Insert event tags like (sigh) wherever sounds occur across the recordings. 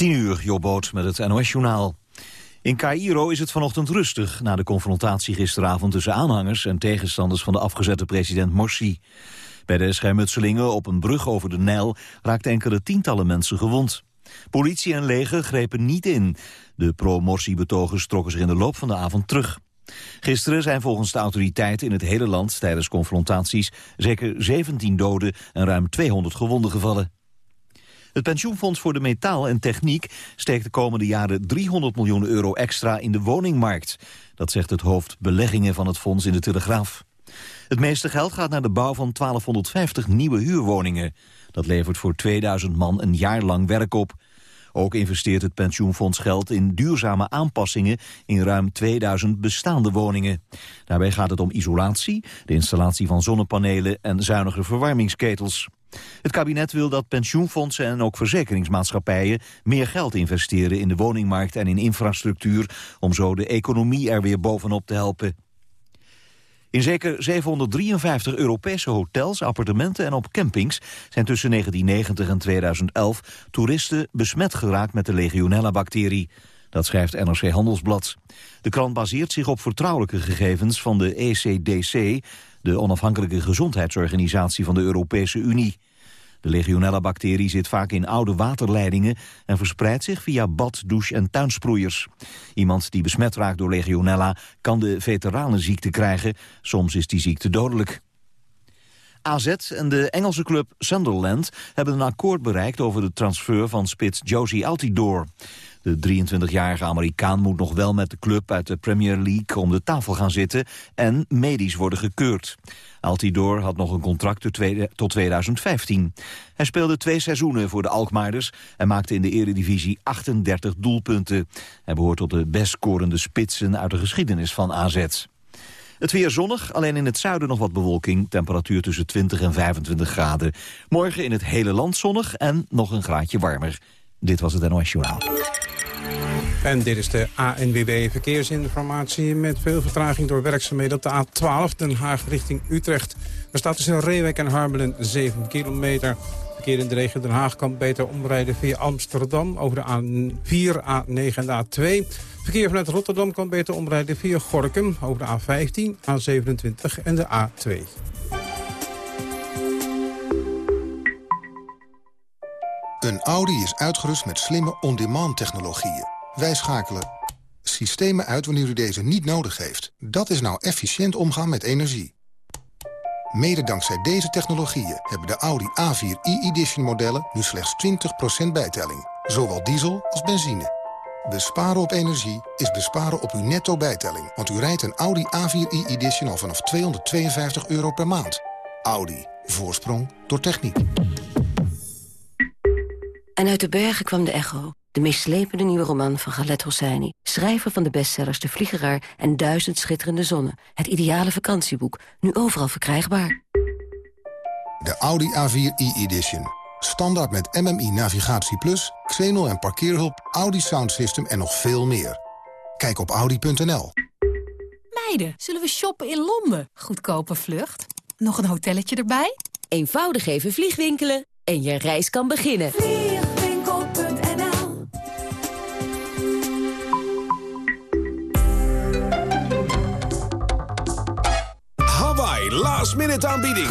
10 uur, Jobboot met het NOS-journaal. In Cairo is het vanochtend rustig na de confrontatie gisteravond tussen aanhangers en tegenstanders van de afgezette president Morsi. Bij de schermutselingen op een brug over de Nijl raakten enkele tientallen mensen gewond. Politie en leger grepen niet in. De pro-Morsi-betogers trokken zich in de loop van de avond terug. Gisteren zijn volgens de autoriteiten in het hele land tijdens confrontaties zeker 17 doden en ruim 200 gewonden gevallen. Het pensioenfonds voor de metaal en techniek steekt de komende jaren 300 miljoen euro extra in de woningmarkt. Dat zegt het hoofd beleggingen van het fonds in de Telegraaf. Het meeste geld gaat naar de bouw van 1250 nieuwe huurwoningen. Dat levert voor 2000 man een jaar lang werk op. Ook investeert het pensioenfonds geld in duurzame aanpassingen in ruim 2000 bestaande woningen. Daarbij gaat het om isolatie, de installatie van zonnepanelen en zuinige verwarmingsketels. Het kabinet wil dat pensioenfondsen en ook verzekeringsmaatschappijen meer geld investeren in de woningmarkt en in infrastructuur om zo de economie er weer bovenop te helpen. In zeker 753 Europese hotels, appartementen en op campings zijn tussen 1990 en 2011 toeristen besmet geraakt met de legionella-bacterie. Dat schrijft NRC Handelsblad. De krant baseert zich op vertrouwelijke gegevens van de ECDC, de onafhankelijke gezondheidsorganisatie van de Europese Unie. De legionella-bacterie zit vaak in oude waterleidingen en verspreidt zich via bad, douche en tuinsproeiers. Iemand die besmet raakt door legionella kan de veteranenziekte krijgen. Soms is die ziekte dodelijk. AZ en de Engelse club Sunderland hebben een akkoord bereikt over de transfer van spits Josie Altidore. De 23-jarige Amerikaan moet nog wel met de club uit de Premier League om de tafel gaan zitten en medisch worden gekeurd. Altidor had nog een contract tot 2015. Hij speelde twee seizoenen voor de Alkmaarders en maakte in de eredivisie 38 doelpunten. Hij behoort tot de best scorende spitsen uit de geschiedenis van AZ. Het weer zonnig, alleen in het zuiden nog wat bewolking. Temperatuur tussen 20 en 25 graden. Morgen in het hele land zonnig en nog een graadje warmer. Dit was het NOS Journaal. En dit is de ANWB Verkeersinformatie met veel vertraging door werkzaamheden op de A12 Den Haag richting Utrecht. Er staat tussen Reewijk en Harbelen 7 kilometer. Verkeer in de regio Den Haag kan beter omrijden via Amsterdam over de A4, A9 en de A2. Verkeer vanuit Rotterdam kan beter omrijden via Gorkum over de A15, A27 en de A2. Een Audi is uitgerust met slimme on-demand technologieën. Wij schakelen systemen uit wanneer u deze niet nodig heeft. Dat is nou efficiënt omgaan met energie. Mede dankzij deze technologieën hebben de Audi A4 e-edition modellen nu slechts 20% bijtelling. Zowel diesel als benzine. Besparen op energie is besparen op uw netto bijtelling. Want u rijdt een Audi A4 e-edition al vanaf 252 euro per maand. Audi. Voorsprong door techniek. En uit de bergen kwam de echo. De meeslepende nieuwe roman van Galet Hosseini. Schrijver van de bestsellers De Vliegeraar en Duizend Schitterende Zonnen. Het ideale vakantieboek. Nu overal verkrijgbaar. De Audi A4 e-edition. Standaard met MMI Navigatie Plus, Xenol en parkeerhulp, Audi Sound System en nog veel meer. Kijk op audi.nl. Meiden, zullen we shoppen in Londen? Goedkope vlucht. Nog een hotelletje erbij? Eenvoudig even vliegwinkelen en je reis kan beginnen. Last minute aanbieding.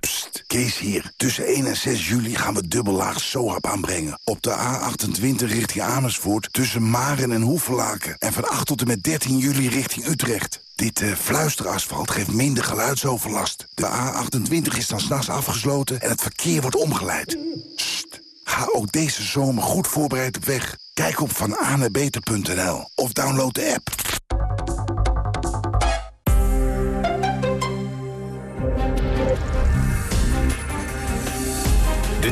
Pst, Kees hier. Tussen 1 en 6 juli gaan we dubbellaag SOAP aanbrengen. Op de A28 richting Amersfoort tussen Maren en Hoevelaken. En van 8 tot en met 13 juli richting Utrecht. Dit uh, fluisterasfalt geeft minder geluidsoverlast. De A28 is dan s'nachts afgesloten en het verkeer wordt omgeleid. Pst, ga ook deze zomer goed voorbereid op weg. Kijk op vananebeter.nl of download de app.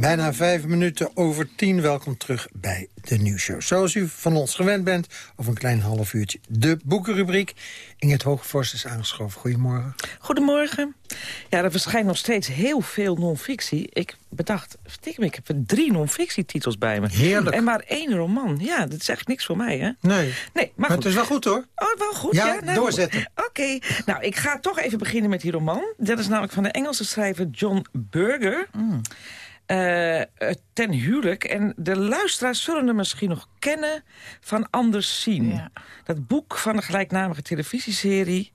Bijna vijf minuten over tien. Welkom terug bij de nieuwsshow. Zoals u van ons gewend bent, over een klein half uurtje de boekenrubriek. Inget Hoogvorst is aangeschoven. Goedemorgen. Goedemorgen. Ja, er verschijnt nog steeds heel veel non-fictie. Ik bedacht, ik heb drie non-fictietitels bij me. Heerlijk. En maar één roman. Ja, dat is echt niks voor mij, hè? Nee, Nee, maar, het is wel goed hoor. Oh, wel goed, Ja, ja? Nou, doorzetten. Oké. Nou, ik ga toch even beginnen met die roman. Dat is namelijk van de Engelse schrijver John Berger. Mm. Eh, eh, ten huwelijk. En de luisteraars zullen hem misschien nog kennen van Anders zien. Ja. Dat boek van de gelijknamige televisieserie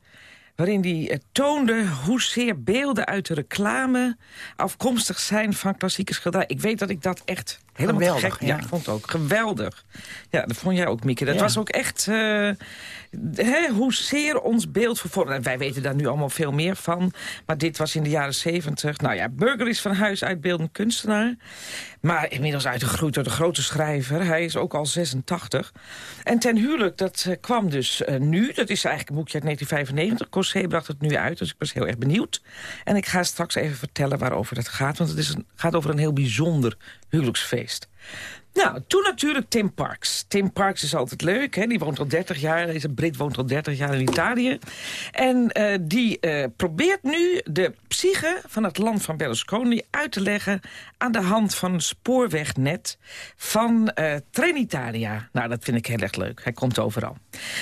waarin hij eh, toonde hoezeer beelden uit de reclame... afkomstig zijn van klassieke schilderij. Ik weet dat ik dat echt helemaal Geweldig, gek... Ja, ja. ik vond het ook geweldig. Ja, dat vond jij ook, Mieke. Dat Ja. was ook echt... eh hè, hoezeer ons beeld vervormd. En wij weten daar nu allemaal veel meer van. Maar dit was in de jaren zeventig. Nou ja, Burger is van huis uit beeldend kunstenaar. Maar inmiddels uitgegroeid door de grote schrijver. Hij is ook al 86. En ten huwelijk, dat eh, kwam dus eh, nu. Dat is eigenlijk een boekje uit 1995. Cossé bracht het nu uit, dus ik was heel erg benieuwd. En ik ga straks even vertellen waarover het gaat. Want het is een, gaat over een heel bijzonder huwelijksfeest geweest. Nou, toen natuurlijk Tim Parks. Tim Parks is altijd leuk, hè? die woont al 30 jaar. Deze Brit woont al 30 jaar in Italië. En eh, die eh, probeert nu de psyche van het land van Berlusconi uit te leggen... aan de hand van een spoorwegnet van eh Trenitalia. Nou, dat vind ik heel erg leuk. Hij komt overal.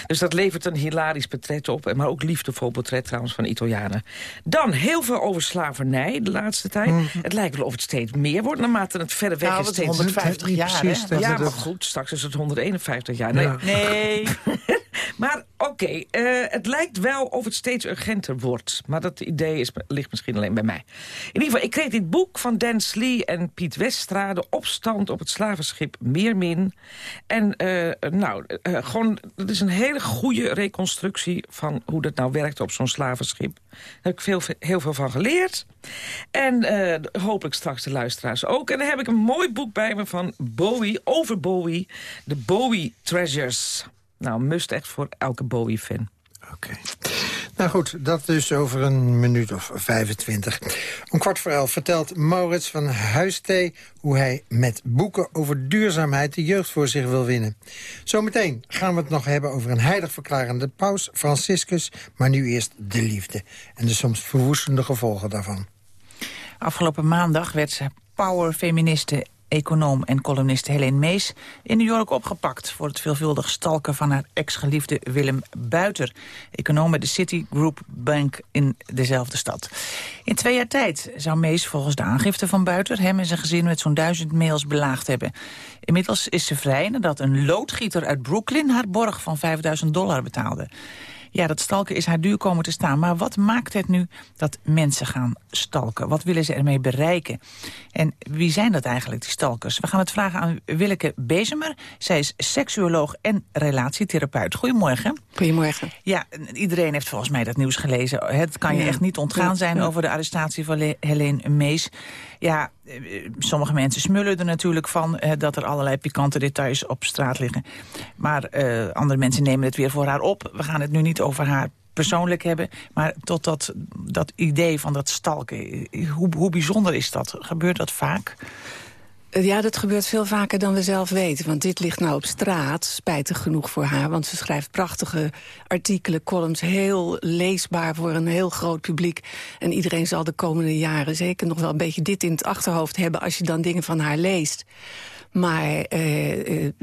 Dus dat levert een hilarisch portret op. Maar ook liefdevol portret trouwens van Italianen. Dan heel veel over slavernij de laatste tijd. Het lijkt wel of het steeds meer wordt naarmate het verder weg Nou, is. Steeds 150 Niet jaar? Precies, dat ja, het- maar goed, straks is het 151 jaar. Nee, Ja. Nee. (laughs) maar oké, eh, het lijkt wel of het steeds urgenter wordt. Maar dat idee is, ligt misschien alleen bij mij. In ieder geval, ik kreeg dit boek van Dan Slee en Piet Westra... de opstand op het slavenschip Meermin. En eh, nou, eh, gewoon, het is een hele goede reconstructie... van hoe dat nou werkt op zo'n slavenschip. Daar heb ik veel, heel veel van geleerd. En eh, hopelijk straks de luisteraars ook. En dan heb ik een mooi boek bij me van Bowie, over Bowie. De Bowie Treasures. Nou, must echt voor elke Bowie-fan. Oké. Nou goed, dat dus over een minuut of 25. Om kwart voor elf vertelt Maurits van Huistee... hoe hij met boeken over duurzaamheid de jeugd voor zich wil winnen. Zometeen gaan we het nog hebben over een heilig verklarende paus, Franciscus... maar nu eerst de liefde en de soms verwoestende gevolgen daarvan. Afgelopen maandag werd ze powerfeministe, econoom en columniste Helene Mees in New York opgepakt voor het veelvuldig stalken van haar ex-geliefde Willem Buiter, econoom bij de Citigroup Bank in dezelfde stad. In twee jaar tijd zou Mees volgens de aangifte van Buiter hem en zijn gezin met zo'n duizend mails belaagd hebben. Inmiddels is ze vrij nadat een loodgieter uit Brooklyn haar borg van 5000 dollar betaalde. Ja, dat stalken is haar duur komen te staan. Maar wat maakt het nu dat mensen gaan stalken? Wat willen ze ermee bereiken? En wie zijn dat eigenlijk, die stalkers? We gaan het vragen aan Willeke Bezemer. Zij is seksuoloog en relatietherapeut. Goedemorgen. Goedemorgen. Ja, iedereen heeft volgens mij dat nieuws gelezen. Het kan je Ja. echt niet ontgaan zijn over de arrestatie van Le- Helene Mees. Ja, eh, sommige mensen smullen er natuurlijk van... eh, dat er allerlei pikante details op straat liggen. Maar eh, andere mensen nemen het weer voor haar op. We gaan het nu niet over haar persoonlijk hebben. Maar tot dat, dat idee van dat stalken, hoe, hoe bijzonder is dat? Gebeurt dat vaak? Ja, dat gebeurt veel vaker dan we zelf weten. Want dit ligt nou op straat, spijtig genoeg voor haar. Want ze schrijft prachtige artikelen, columns... heel leesbaar voor een heel groot publiek. En iedereen zal de komende jaren zeker nog wel een beetje dit in het achterhoofd hebben... als je dan dingen van haar leest. Maar eh, eh,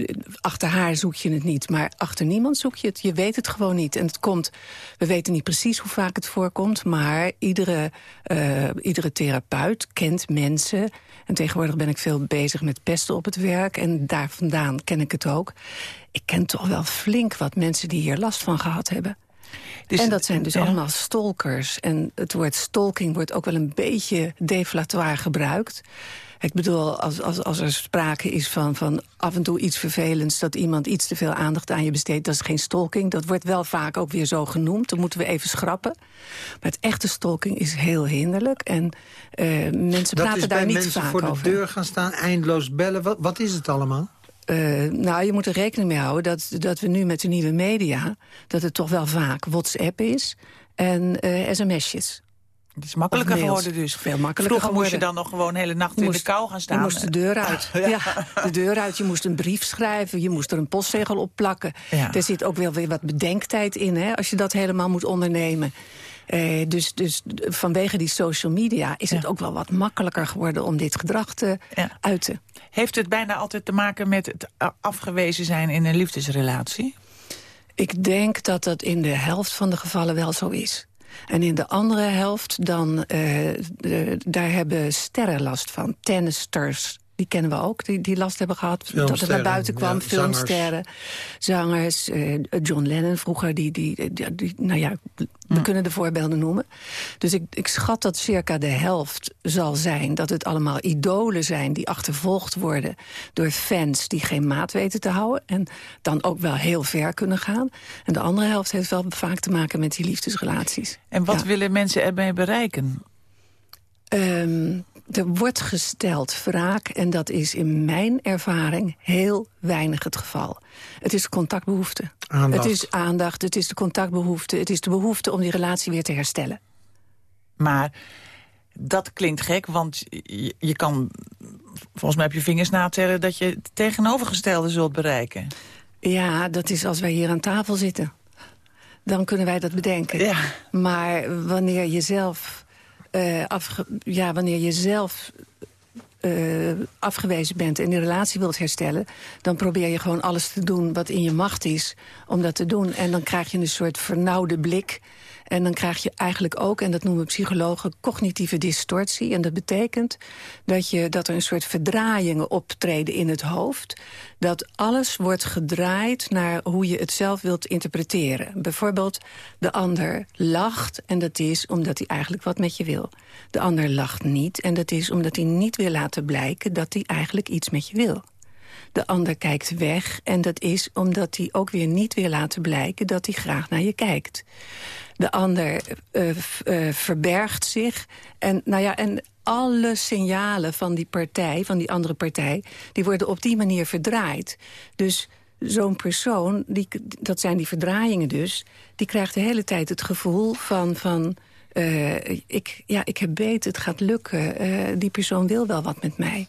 achter haar zoek je het niet. Maar achter niemand zoek je het. Je weet het gewoon niet. En het komt, we weten niet precies hoe vaak het voorkomt... maar iedere, eh, iedere therapeut kent mensen... en tegenwoordig ben ik veel bezig met pesten op het werk... en daar vandaan ken ik het ook. Ik ken toch wel flink wat mensen die hier last van gehad hebben. Dus- en dat zijn dus ja. allemaal stalkers. En het woord stalking wordt ook wel een beetje deflatoire gebruikt. Ik bedoel, als, als, als er sprake is van, van af en toe iets vervelends... dat iemand iets te veel aandacht aan je besteedt, dat is geen stalking. Dat wordt wel vaak ook weer zo genoemd. Dat moeten we even schrappen. Maar het echte stalking is heel hinderlijk. En eh, mensen Dat praten is daar bij niet mensen vaak voor de over. deur gaan staan, eindeloos bellen. Wat, wat is het allemaal? Eh, nou, je moet er rekening mee houden dat, dat we nu met de nieuwe media... dat het toch wel vaak WhatsApp is en eh sms'jes. Het is makkelijker geworden dus. Veel makkelijker Vroeger moest je dan nog gewoon de hele nacht in de kou gaan staan. Je moest de deur uit. (laughs) ja. de deur uit. Je moest een brief schrijven. Je moest er een postzegel op plakken. Ja. Er zit ook wel weer wat bedenktijd in, hè, als je dat helemaal moet ondernemen. Eh, dus, dus vanwege die social media is het ook wel wat makkelijker geworden om dit gedrag te uiten. Heeft het bijna altijd te maken met het afgewezen zijn in een liefdesrelatie? Ik denk dat dat in de helft van de gevallen wel zo is. En in de andere helft, dan, eh, daar hebben sterren last van. Tennisters, die kennen we ook, die, die last hebben gehad. Dat het naar buiten kwam, ja, filmsterren, zangers. eh, John Lennon vroeger, die, die, die, die- nou ja, we kunnen de voorbeelden noemen. Dus ik, ik schat dat circa de helft zal zijn... dat het allemaal idolen zijn die achtervolgd worden... door fans die geen maat weten te houden... en dan ook wel heel ver kunnen gaan. En de andere helft heeft wel vaak te maken met die liefdesrelaties. En wat Ja. willen mensen ermee bereiken? Ehm, er wordt gesteld wraak en dat is in mijn ervaring heel weinig het geval. Het is contactbehoefte. Aandacht. Het is aandacht, het is de contactbehoefte... het is de behoefte om die relatie weer te herstellen. Maar dat klinkt gek, want je, je kan... Volgens mij heb je vingers natellen dat je het tegenovergestelde zult bereiken. Ja, dat is als wij hier aan tafel zitten. Dan kunnen wij dat bedenken. Maar wanneer je zelf, eh, afge- ja, wanneer je zelf eh, afgewezen bent en die relatie wilt herstellen... dan probeer je gewoon alles te doen wat in je macht is om dat te doen. En dan krijg je een soort vernauwde blik... En dan krijg je eigenlijk ook, en dat noemen psychologen, cognitieve distortie. En dat betekent dat, je, dat er een soort verdraaiingen optreden in het hoofd. Dat alles wordt gedraaid naar hoe je het zelf wilt interpreteren. Bijvoorbeeld, de ander lacht en dat is omdat hij eigenlijk wat met je wil. De ander lacht niet en dat is omdat hij niet wil laten blijken dat hij eigenlijk iets met je wil. De ander kijkt weg en dat is omdat hij ook weer niet wil laten blijken dat hij graag naar je kijkt. De ander eh, eh, verbergt zich. En, nou ja, en alle signalen van die partij, van die andere partij... die worden op die manier verdraaid. Dus zo'n persoon, die, dat zijn die verdraaiingen dus... die krijgt de hele tijd het gevoel van... van eh, ik, ja, ik heb beet, het gaat lukken. die persoon wil wel wat met mij.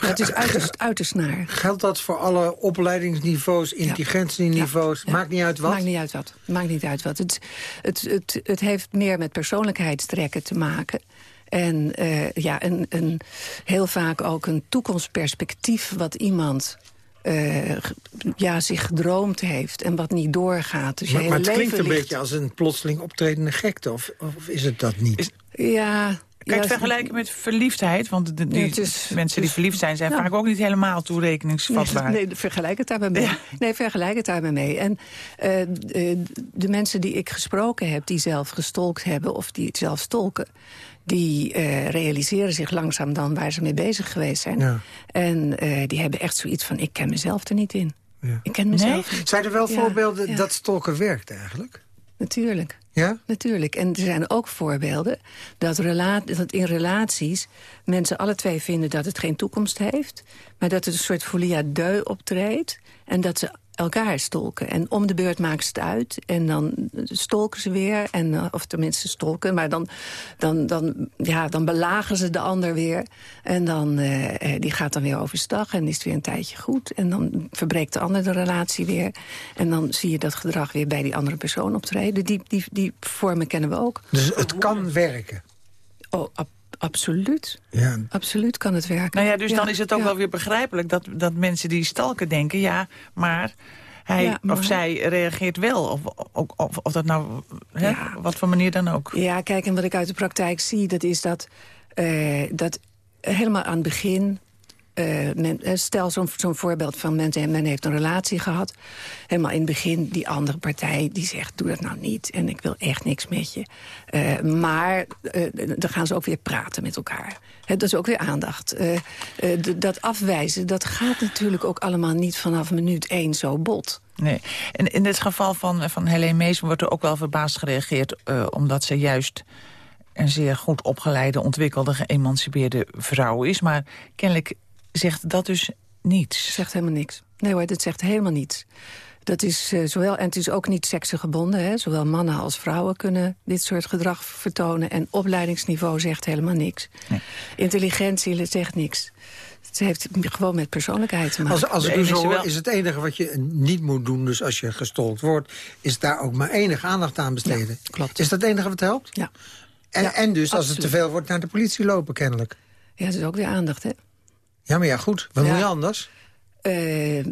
Dat is uiterst, uiterst naar. Geldt dat voor alle opleidingsniveaus, intelligentieniveaus? Maakt niet uit wat? Maakt niet uit wat. Maakt niet uit wat. Het, het, het, het heeft meer met persoonlijkheidstrekken te maken. En eh, ja, een, een, heel vaak ook een toekomstperspectief wat iemand... eh, ja, zich gedroomd heeft en wat niet doorgaat. Dus je maar, het klinkt een ligt- beetje als een plotseling optredende gekte. Of, of is het dat niet? Ja, je het vergelijken met verliefdheid? Want de, die Ja, het is- mensen die verliefd zijn, zijn Ja. vaak ook niet helemaal toerekeningsvatbaar. Nee, nee, vergelijk het daarbij mee. Nee, vergelijk het daarbij mee. En eh, de, de mensen die ik gesproken heb, die zelf gestolkt hebben... of die het zelf stolken, die eh, realiseren zich langzaam dan waar ze mee bezig geweest zijn. Ja. En eh, die hebben echt zoiets van, ik ken mezelf er niet in. Ik ken mezelf niet. Zijn er wel Ja, voorbeelden ja. dat stalken werkt eigenlijk? Natuurlijk. Ja? Natuurlijk. En er zijn ook voorbeelden dat, dat in relaties mensen alle twee vinden dat het geen toekomst heeft. Maar dat het een soort folie à deux optreedt. En dat ze elkaar stolken. En om de beurt maken ze het uit. En dan stolken ze weer. En, eh, of tenminste stolken. Maar dan, dan, dan, ja, dan belagen ze de ander weer. En dan, eh, eh, die gaat dan weer overstag. En is het weer een tijdje goed. En dan verbreekt de ander de relatie weer. En dan zie je dat gedrag weer bij die andere persoon optreden. Die, die, die vormen kennen we ook. Dus het kan werken? Oh, absoluut. Ja. Absoluut kan het werken. Nou ja, dus Ja, dan is het ook ja. wel weer begrijpelijk dat, dat mensen die stalken denken... ja, maar hij Ja, maar- of zij reageert wel. Of, of, of, of dat nou, hè, wat voor manier dan ook. Ja, kijk, en wat ik uit de praktijk zie, dat is dat, eh, dat helemaal aan het begin... eh, eh, stel zo'n voorbeeld van men, men heeft een relatie gehad. Helemaal in het begin, die andere partij die zegt... doe dat nou niet en ik wil echt niks met je. Eh, maar eh, dan gaan ze ook weer praten met elkaar. Dat is ook weer aandacht. Eh, eh, dat afwijzen, dat gaat natuurlijk ook allemaal niet vanaf minuut één zo bot. Nee. En in het geval van, van Helene Mees wordt er ook wel verbaasd gereageerd... eh, omdat ze juist een zeer goed opgeleide, ontwikkelde, geëmancipeerde vrouw is. Maar kennelijk zegt dat dus niets. Zegt helemaal niks. Nee hoor, dit zegt helemaal niets. Dat is uh, zowel, en het is ook niet seksgebonden. Hè? Zowel mannen als vrouwen kunnen dit soort gedrag vertonen. En opleidingsniveau zegt helemaal niks. Nee. Intelligentie zegt niks. Het heeft gewoon met persoonlijkheid te maken. Als, als ik u zo hoor, is het enige wat je niet moet doen... dus als je gestolkt wordt, is daar ook maar enig aandacht aan besteden. Ja, klopt. Is dat het enige wat helpt? Ja. En, ja, en dus als het te veel wordt, naar de politie lopen kennelijk. Ja, dat is ook weer aandacht, hè? Ja, maar ja, goed. Wat Ja. moet je anders? Uh,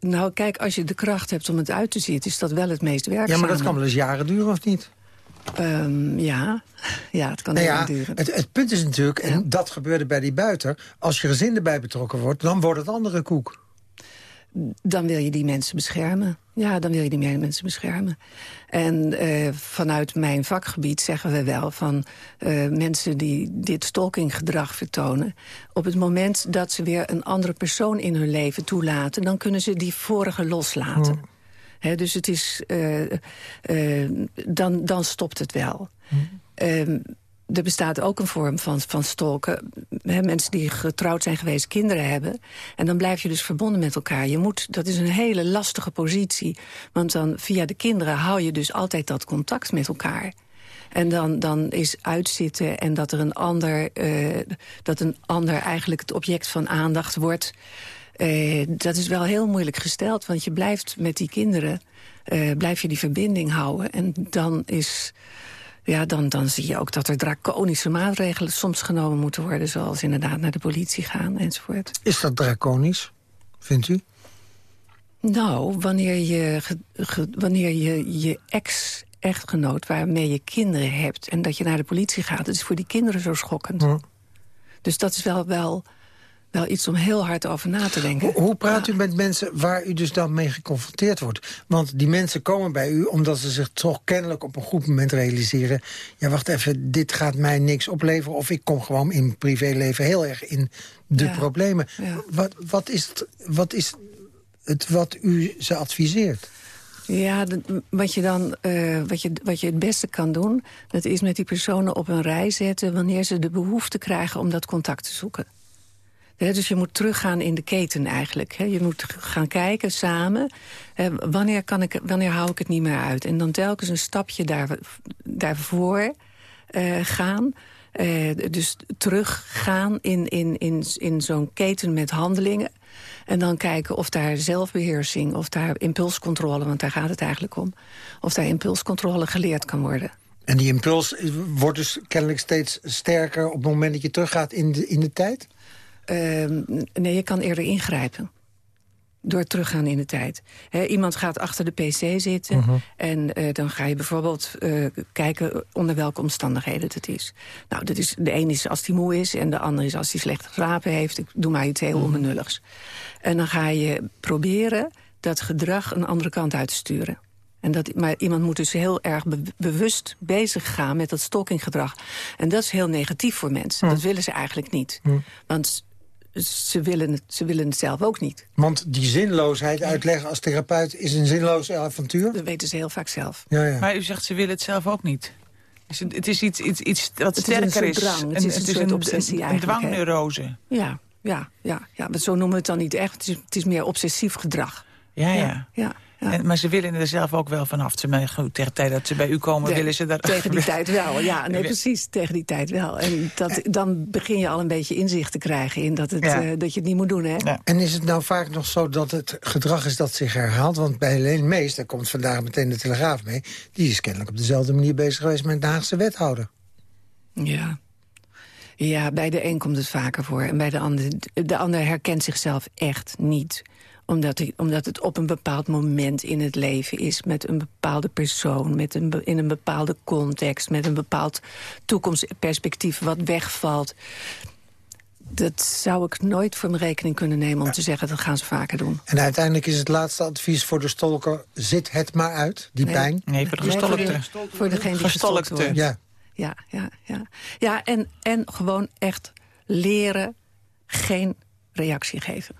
nou, kijk, als je de kracht hebt om het uit te zitten... is dat wel het meest werkzame. Ja, maar dat kan wel eens jaren duren, of niet? Um, ja. (laughs) ja, het kan nou heel ja, duren. Het, het punt is natuurlijk, en Ja. dat gebeurde bij die buiter... als je gezin erbij betrokken wordt, dan wordt het andere koek. Dan wil je die mensen beschermen. Ja, dan wil je die mensen beschermen. En uh, vanuit mijn vakgebied zeggen we wel van uh, mensen die dit stalkinggedrag vertonen... op het moment dat ze weer een andere persoon in hun leven toelaten... dan kunnen ze die vorige loslaten. Hmm. Dus het is, uh, uh, dan, dan stopt het wel. Mm. Er bestaat ook een vorm van, van stalken. Mensen die getrouwd zijn geweest, kinderen hebben. En dan blijf je dus verbonden met elkaar. Je moet, dat is een hele lastige positie. Want dan via de kinderen hou je dus altijd dat contact met elkaar. En dan, dan is uitzitten en dat er een ander, uh, dat een ander eigenlijk het object van aandacht wordt... Uh, dat is wel heel moeilijk gesteld, want je blijft met die kinderen... Uh, blijf je die verbinding houden. En dan, is, ja, dan, dan zie je ook dat er draconische maatregelen soms genomen moeten worden... zoals inderdaad naar de politie gaan enzovoort. Is dat draconisch, vindt u? Nou, wanneer je, ge, ge, wanneer je je ex-echtgenoot waarmee je kinderen hebt... en dat je naar de politie gaat, dat is voor die kinderen zo schokkend. Dus dat is wel... wel wel iets om heel hard over na te denken. Hoe, hoe praat ja. u met mensen waar u dus dan mee geconfronteerd wordt? Want die mensen komen bij u omdat ze zich toch kennelijk op een goed moment realiseren... ja, wacht even, dit gaat mij niks opleveren... of ik kom gewoon in mijn privéleven heel erg in de ja. problemen. Ja. Wat, wat, is het, wat is het wat u ze adviseert? Ja, wat je dan uh, wat je, wat je het beste kan doen... dat is met die personen op een rij zetten... wanneer ze de behoefte krijgen om dat contact te zoeken. Dus je moet teruggaan in de keten eigenlijk. Je moet gaan kijken samen, wanneer, kan ik, wanneer hou ik het niet meer uit. En dan telkens een stapje daar, daarvoor uh, gaan. Uh, dus teruggaan in, in, in, in zo'n keten met handelingen. En dan kijken of daar zelfbeheersing, of daar impulscontrole... want daar gaat het eigenlijk om, of daar impulscontrole geleerd kan worden. En die impuls wordt dus kennelijk steeds sterker... op het moment dat je teruggaat in de, in de tijd? Uh, nee, je kan eerder ingrijpen. Door teruggaan in de tijd. He, iemand gaat achter de pc zitten... Mhm. Uh -huh. en uh, dan ga je bijvoorbeeld uh, kijken onder welke omstandigheden het is. Nou, dat is, de een is als hij moe is... en de ander is als hij slecht geslapen heeft. Ik doe maar iets heel Mhm. onbenulligs. En dan ga je proberen dat gedrag een andere kant uit te sturen. En dat, maar iemand moet dus heel erg be bewust bezig gaan met dat stalkinggedrag. En dat is heel negatief voor mensen. Hm. Dat willen ze eigenlijk niet. Want ze willen, het, ze willen het zelf ook niet. Want die zinloosheid uitleggen als therapeut is een zinloos avontuur? Dat weten ze heel vaak zelf. Ja, ja. Maar u zegt ze willen het zelf ook niet. Dus het is iets, iets, iets wat het sterker is. Een drang. Het is een, het is soort een, obsessie een, een dwangneurose. Ja, ja, ja, ja. Maar zo noemen we het dan niet echt. Het is, het is meer obsessief gedrag. Ja, ja. ja, ja. En, maar ze willen er zelf ook wel vanaf. Ze, maar goed, tegen de tijd dat ze bij u komen, de, willen ze daar... Tegen die tijd wel, ja. Nee, (laughs) precies, tegen die tijd wel. En dat, dan begin je al een beetje inzicht te krijgen... in dat, het, ja. uh, dat je het niet moet doen, hè? Ja. En is het nou vaak nog zo dat het gedrag is dat zich herhaalt? Want bij Helene Mees, daar komt vandaag meteen de Telegraaf mee... die is kennelijk op dezelfde manier bezig geweest met de Haagse wethouder. Ja. Ja, bij de een komt het vaker voor. En bij de ander, de ander herkent zichzelf echt niet omdat, hij, omdat het op een bepaald moment in het leven is... met een bepaalde persoon, met een, in een bepaalde context... met een bepaald toekomstperspectief wat wegvalt. Dat zou ik nooit voor mijn rekening kunnen nemen om te zeggen... dat gaan ze vaker doen. En uiteindelijk is het laatste advies voor de stolker... zit het maar uit, die nee. pijn? Nee, voor de gestolkte. Nee, voor, de, voor degene die gestolkt wordt. Ja. Ja, ja, ja. ja en, en gewoon echt leren geen reactie geven.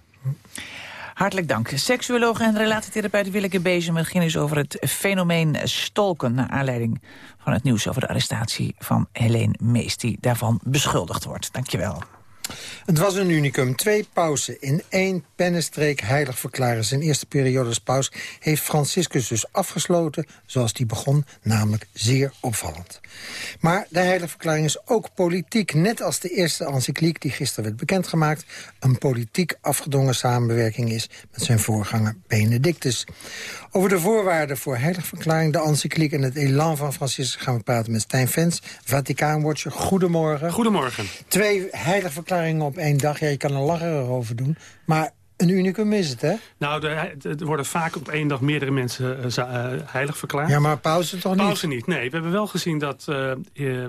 Hartelijk dank. Seksuoloog en relatietherapeut Willeke Bezem begin eens over het fenomeen stolken... naar aanleiding van het nieuws over de arrestatie van Helene Mees... die daarvan beschuldigd wordt. Dank je wel. Het was een unicum. Twee pausen in één pennenstreek heilig verklaren. Zijn eerste periode als paus heeft Franciscus dus afgesloten... zoals die begon, namelijk zeer opvallend. Maar de heilige verklaring is ook politiek. Net als de eerste encycliek die gisteren werd bekendgemaakt... een politiek afgedwongen samenwerking is met zijn voorganger Benedictus. Over de voorwaarden voor heiligverklaring, de encycliek en het elan van Franciscus... gaan we praten met Stijn Vens, Vaticaanwatcher. Goedemorgen. Goedemorgen. Twee op één dag. Ja, je kan er lachen erover doen. Maar een unicum is het, hè? Nou, er, er worden vaak op één dag meerdere mensen uh, heilig verklaard. Ja, maar pauze toch niet? Pauze niet, nee. We hebben wel gezien dat uh,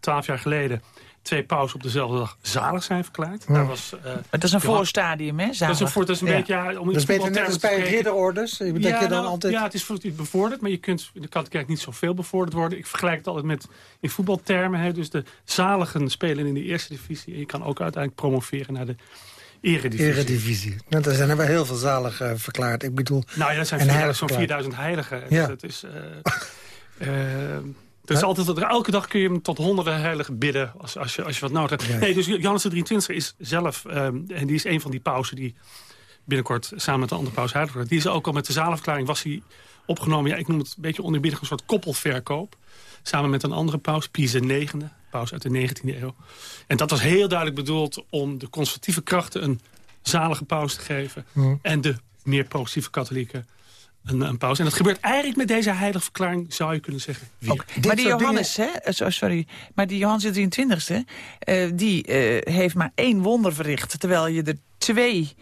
twaalf jaar geleden twee pauzen op dezelfde dag zalig zijn verklaard. Ja. Daar was, uh, dat is een voorstadium, hè? Zalig. Dat is een, voor, dat is een ja. beetje... Ja, om dat is beter net als bij ridderorders. Dat ja, je dan nou, altijd... ja, het is bevorderd, maar je kunt in de katholiek niet zoveel bevorderd worden. Ik vergelijk het altijd met in voetbaltermen. Hè, dus de zaligen spelen in de eerste divisie. En je kan ook uiteindelijk promoveren naar de eredivisie. Eredivisie. Nou, er zijn er wel heel veel zaligen uh, verklaard. Ik bedoel... Nou ja, dat zijn zo'n 4000 heiligen. Ja. Dus dat is... Uh, (laughs) dus altijd, elke dag kun je hem tot honderden heiligen bidden als, als, je, als je wat nodig hebt. Nee, dus Johannes de 23 is zelf, um, en die is een van die pausen die binnenkort samen met de andere paus heilig wordt. Die is ook al met de zalenverklaring was hij opgenomen. Ja, ik noem het een beetje oneerbiedig een soort koppelverkoop. Samen met een andere paus, Pius IX, paus uit de 19e eeuw. En dat was heel duidelijk bedoeld om de conservatieve krachten een zalige paus te geven. Mm. En de meer positieve katholieken een, een, pauze. En dat gebeurt eigenlijk met deze heilige verklaring, zou je kunnen zeggen. Maar die Johannes, hè, sorry, maar die Johannes de 23e, uh, die uh, heeft maar één wonder verricht. Terwijl je er twee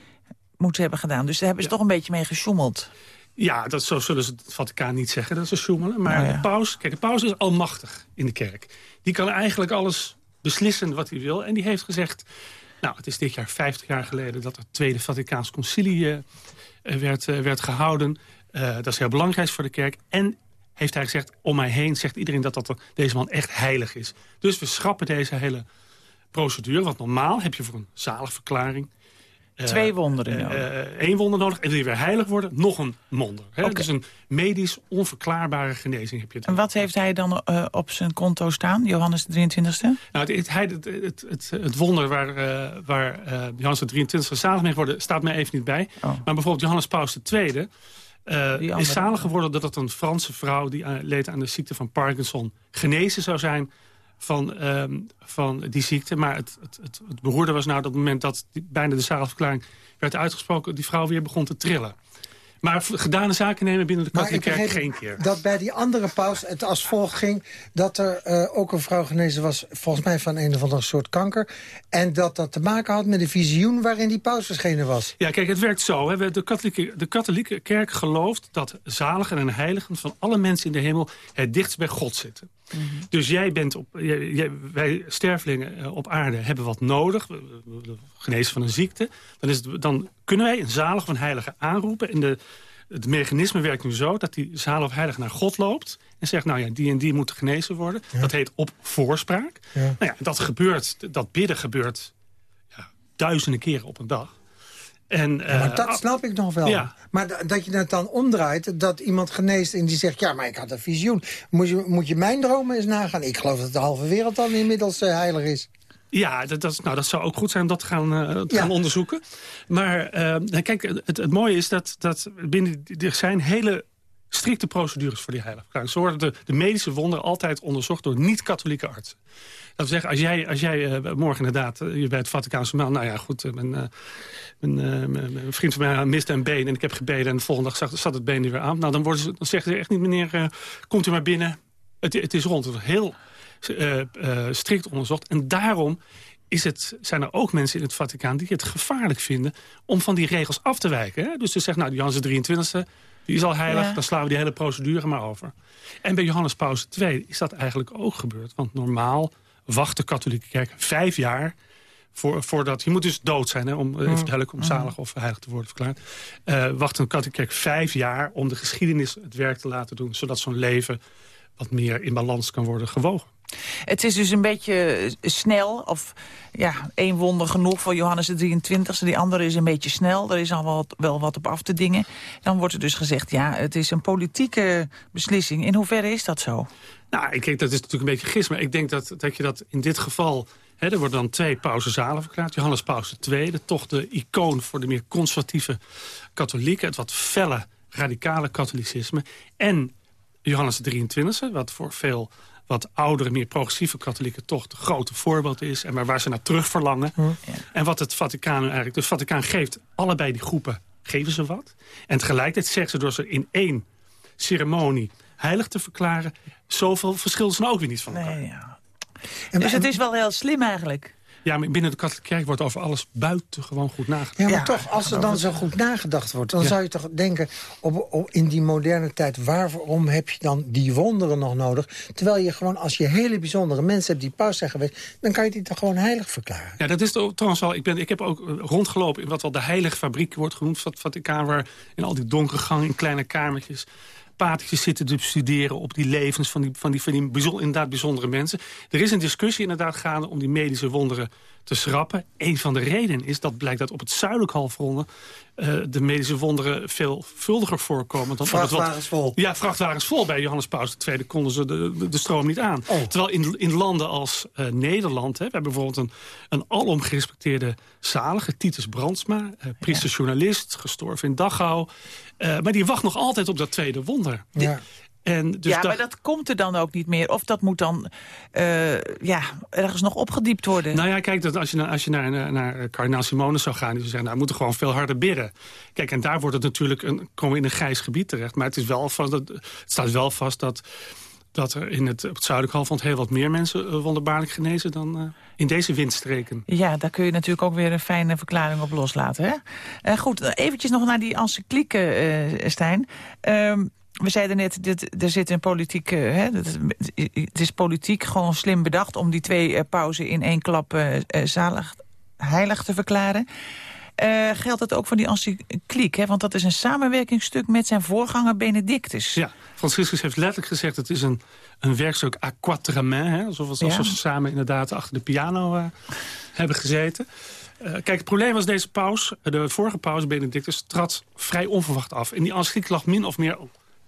moet hebben gedaan. Dus daar hebben ze ja. toch een beetje mee gesjoemeld. Ja, dat, zo zullen ze het Vaticaan niet zeggen, dat ze sjoemelen. Maar ja. de paus, kijk, de paus is almachtig in de kerk. Die kan eigenlijk alles beslissen wat hij wil. En die heeft gezegd, nou, het is dit jaar 50 jaar geleden... dat het Tweede Vaticaans Concilie uh, werd, werd gehouden. Uh, dat is heel belangrijk voor de kerk. En heeft hij gezegd, om mij heen zegt iedereen dat, dat deze man echt heilig is. Dus we schrappen deze hele procedure. Want normaal heb je voor een zaligverklaring... Twee uh, wonderen nodig. Eén uh, wonder nodig. En wil je weer heilig worden, nog een wonder. Hè? Okay. Dus een medisch onverklaarbare genezing heb je. En wat heeft hij dan uh, op zijn konto staan, Johannes de 23e? Nou, het, het, het, het, het wonder waar, waar Johannes de 23e zalig mee geworden... staat mij even niet bij. Oh. Maar bijvoorbeeld Johannes Paus II... Uh, is zalig geworden dat het een Franse vrouw... die leed aan de ziekte van Parkinson... genezen zou zijn van, uh, van die ziekte. Maar het, het, het, het beroerde was nou dat het moment dat die, bijna de zaligverklaring werd uitgesproken... die vrouw weer begon te trillen. Maar gedane zaken nemen binnen de katholieke kerk geen keer. Dat bij die andere paus het als volgt ging... dat er uh, ook een vrouw genezen was, volgens mij van een of andere soort kanker... en dat dat te maken had met een visioen waarin die paus verschenen was. Ja, kijk, het werkt zo. Hè. De, katholieke, de katholieke kerk gelooft dat zaligen en heiligen... van alle mensen in de hemel het dichtst bij God zitten. Mm -hmm. Dus jij bent op, jij, jij, wij stervelingen uh, op aarde hebben wat nodig. Genezen van een ziekte. Dan, is het, dan kunnen wij een zalig of een heilige aanroepen. En de, het mechanisme werkt nu zo dat die zalig of heilige naar God loopt. En zegt, nou ja, die en die moet genezen worden. Ja. Dat heet op voorspraak. Ja. Nou ja, dat gebeurt, dat bidden gebeurt ja, duizenden keren op een dag. En, ja, maar dat uh, snap ik nog wel. Ja. Maar dat je het dan omdraait, dat iemand geneest en die zegt... ja, maar ik had een visioen. Moet je, moet je mijn dromen eens nagaan? Ik geloof dat de halve wereld dan inmiddels uh, heilig is. Ja, dat, dat, nou, dat zou ook goed zijn om dat te gaan, uh, te ja. gaan onderzoeken. Maar kijk, het, het mooie is dat, dat binnen, er zijn hele strikte procedures voor die heiligverklaring. Zo worden de, de medische wonderen altijd onderzocht door niet-katholieke artsen. Dat wil zeggen, als jij, als jij uh, morgen inderdaad uh, bij het Vaticaanse maal... nou ja, goed, uh, mijn, mijn, vriend van mij miste een been en ik heb gebeden... en de volgende dag zat, zat het been er weer aan. Nou, dan, worden ze, dan zeggen ze echt niet, meneer, komt u maar binnen. Het, het is rond. Het is heel strikt onderzocht. En daarom is het, zijn er ook mensen in het Vaticaan die het gevaarlijk vinden... om van die regels af te wijken. Hè? Dus ze zeggen, nou, Johannes de 23e die is al heilig, dan slaan we die hele procedure maar over. En bij Johannes Paus II is dat eigenlijk ook gebeurd. Want normaal wacht de katholieke kerk vijf jaar... Voor, voordat, je moet dus dood zijn hè, om even duidelijk om zalig of heilig te worden verklaard. Uh, wacht een katholieke kerk vijf jaar om de geschiedenis het werk te laten doen. Zodat zo'n leven wat meer in balans kan worden gewogen. Het is dus een beetje snel, of ja, één wonder genoeg voor Johannes de 23e. Die andere is een beetje snel, er is al wat, wel wat op af te dingen. Dan wordt er dus gezegd, ja, het is een politieke beslissing. In hoeverre is dat zo? Nou, ik denk dat is natuurlijk een beetje gis, maar ik denk dat, dat je dat in dit geval... er worden dan twee pauzenzalen verklaard. Johannes Paus II, toch de icoon voor de meer conservatieve katholieken. Het wat felle, radicale katholicisme. En Johannes de 23e, wat voor veel wat oudere, meer progressieve katholieken toch de grote voorbeeld is... en waar ze naar terug verlangen. En wat het Vaticaan nu eigenlijk... Dus het Vaticaan geeft allebei die groepen, geven ze wat. En tegelijkertijd zeggen ze door ze in één ceremonie heilig te verklaren... zoveel verschillen ze nou ook weer niet van elkaar. Nee, ja. dus het is wel heel slim eigenlijk. Ja, maar binnen de katholieke kerk wordt over alles buitengewoon goed nagedacht. Ja, maar toch, als er dan zo goed nagedacht wordt... dan zou je toch denken, op, op, in die moderne tijd... waarom heb je dan die wonderen nog nodig? Terwijl je gewoon, als je hele bijzondere mensen hebt... die paus zijn geweest, dan kan je die toch gewoon heilig verklaren? Ja, dat is trouwens wel... Ik, ben, ik heb ook rondgelopen in wat wel de heilige fabriek wordt genoemd... van Vaticaan, waar in al die donkere gangen, in kleine kamertjes patertjes zitten te studeren op die levens van die, van die, van die bijzonder, inderdaad bijzondere mensen. Er is een discussie inderdaad gaande om die medische wonderen te schrappen. Een van de redenen is dat blijkt dat op het zuidelijk halfronde... Uh, de medische wonderen veelvuldiger voorkomen. Dan vrachtwagens vol. Ja, vrachtwagens vol. Bij Johannes Paus II konden ze de, de, stroom niet aan. Oh. Terwijl in, in landen als uh, Nederland... Hè, we hebben bijvoorbeeld een, een alom gerespecteerde zalige... Titus Brandsma, uh, priesterjournalist, gestorven in Dachau. maar die wacht nog altijd op dat tweede wonder. Ja. En dus ja, maar dat komt er dan ook niet meer. Of dat moet dan uh, ja, ergens nog opgediept worden. Nou ja, kijk, dat als je, naar, als je naar, naar, naar kardinaal Simonis zou gaan... die zou zeggen, nou, we moeten gewoon veel harder bidden. Kijk, en daar wordt het natuurlijk een, komen we in een grijs gebied terecht. Maar het, is wel vast dat, het staat wel vast dat, dat er in het, op het zuidelijk halfrond... heel wat meer mensen uh, wonderbaarlijk genezen dan... Uh, in deze windstreken. Ja, daar kun je natuurlijk ook weer een fijne verklaring op loslaten. Hè? Uh, goed, eventjes nog naar die encyclieke, uh, Stijn. Uh, we zeiden net, dit, er zit een politiek, uh, hè, het is politiek gewoon slim bedacht... om die twee uh, pauzen in één klap uh, zalig, heilig te verklaren. geldt dat ook voor die encycliek? Hè? Want dat is een samenwerkingsstuk met zijn voorganger Benedictus. Ja, Franciscus heeft letterlijk gezegd... het is een, een werkstuk à quatre mains. Hè? Alsof, alsof ja. ze samen inderdaad achter de piano hebben gezeten. kijk, het probleem was deze paus, de vorige paus Benedictus... trad vrij onverwacht af. En die encycliek lag min of meer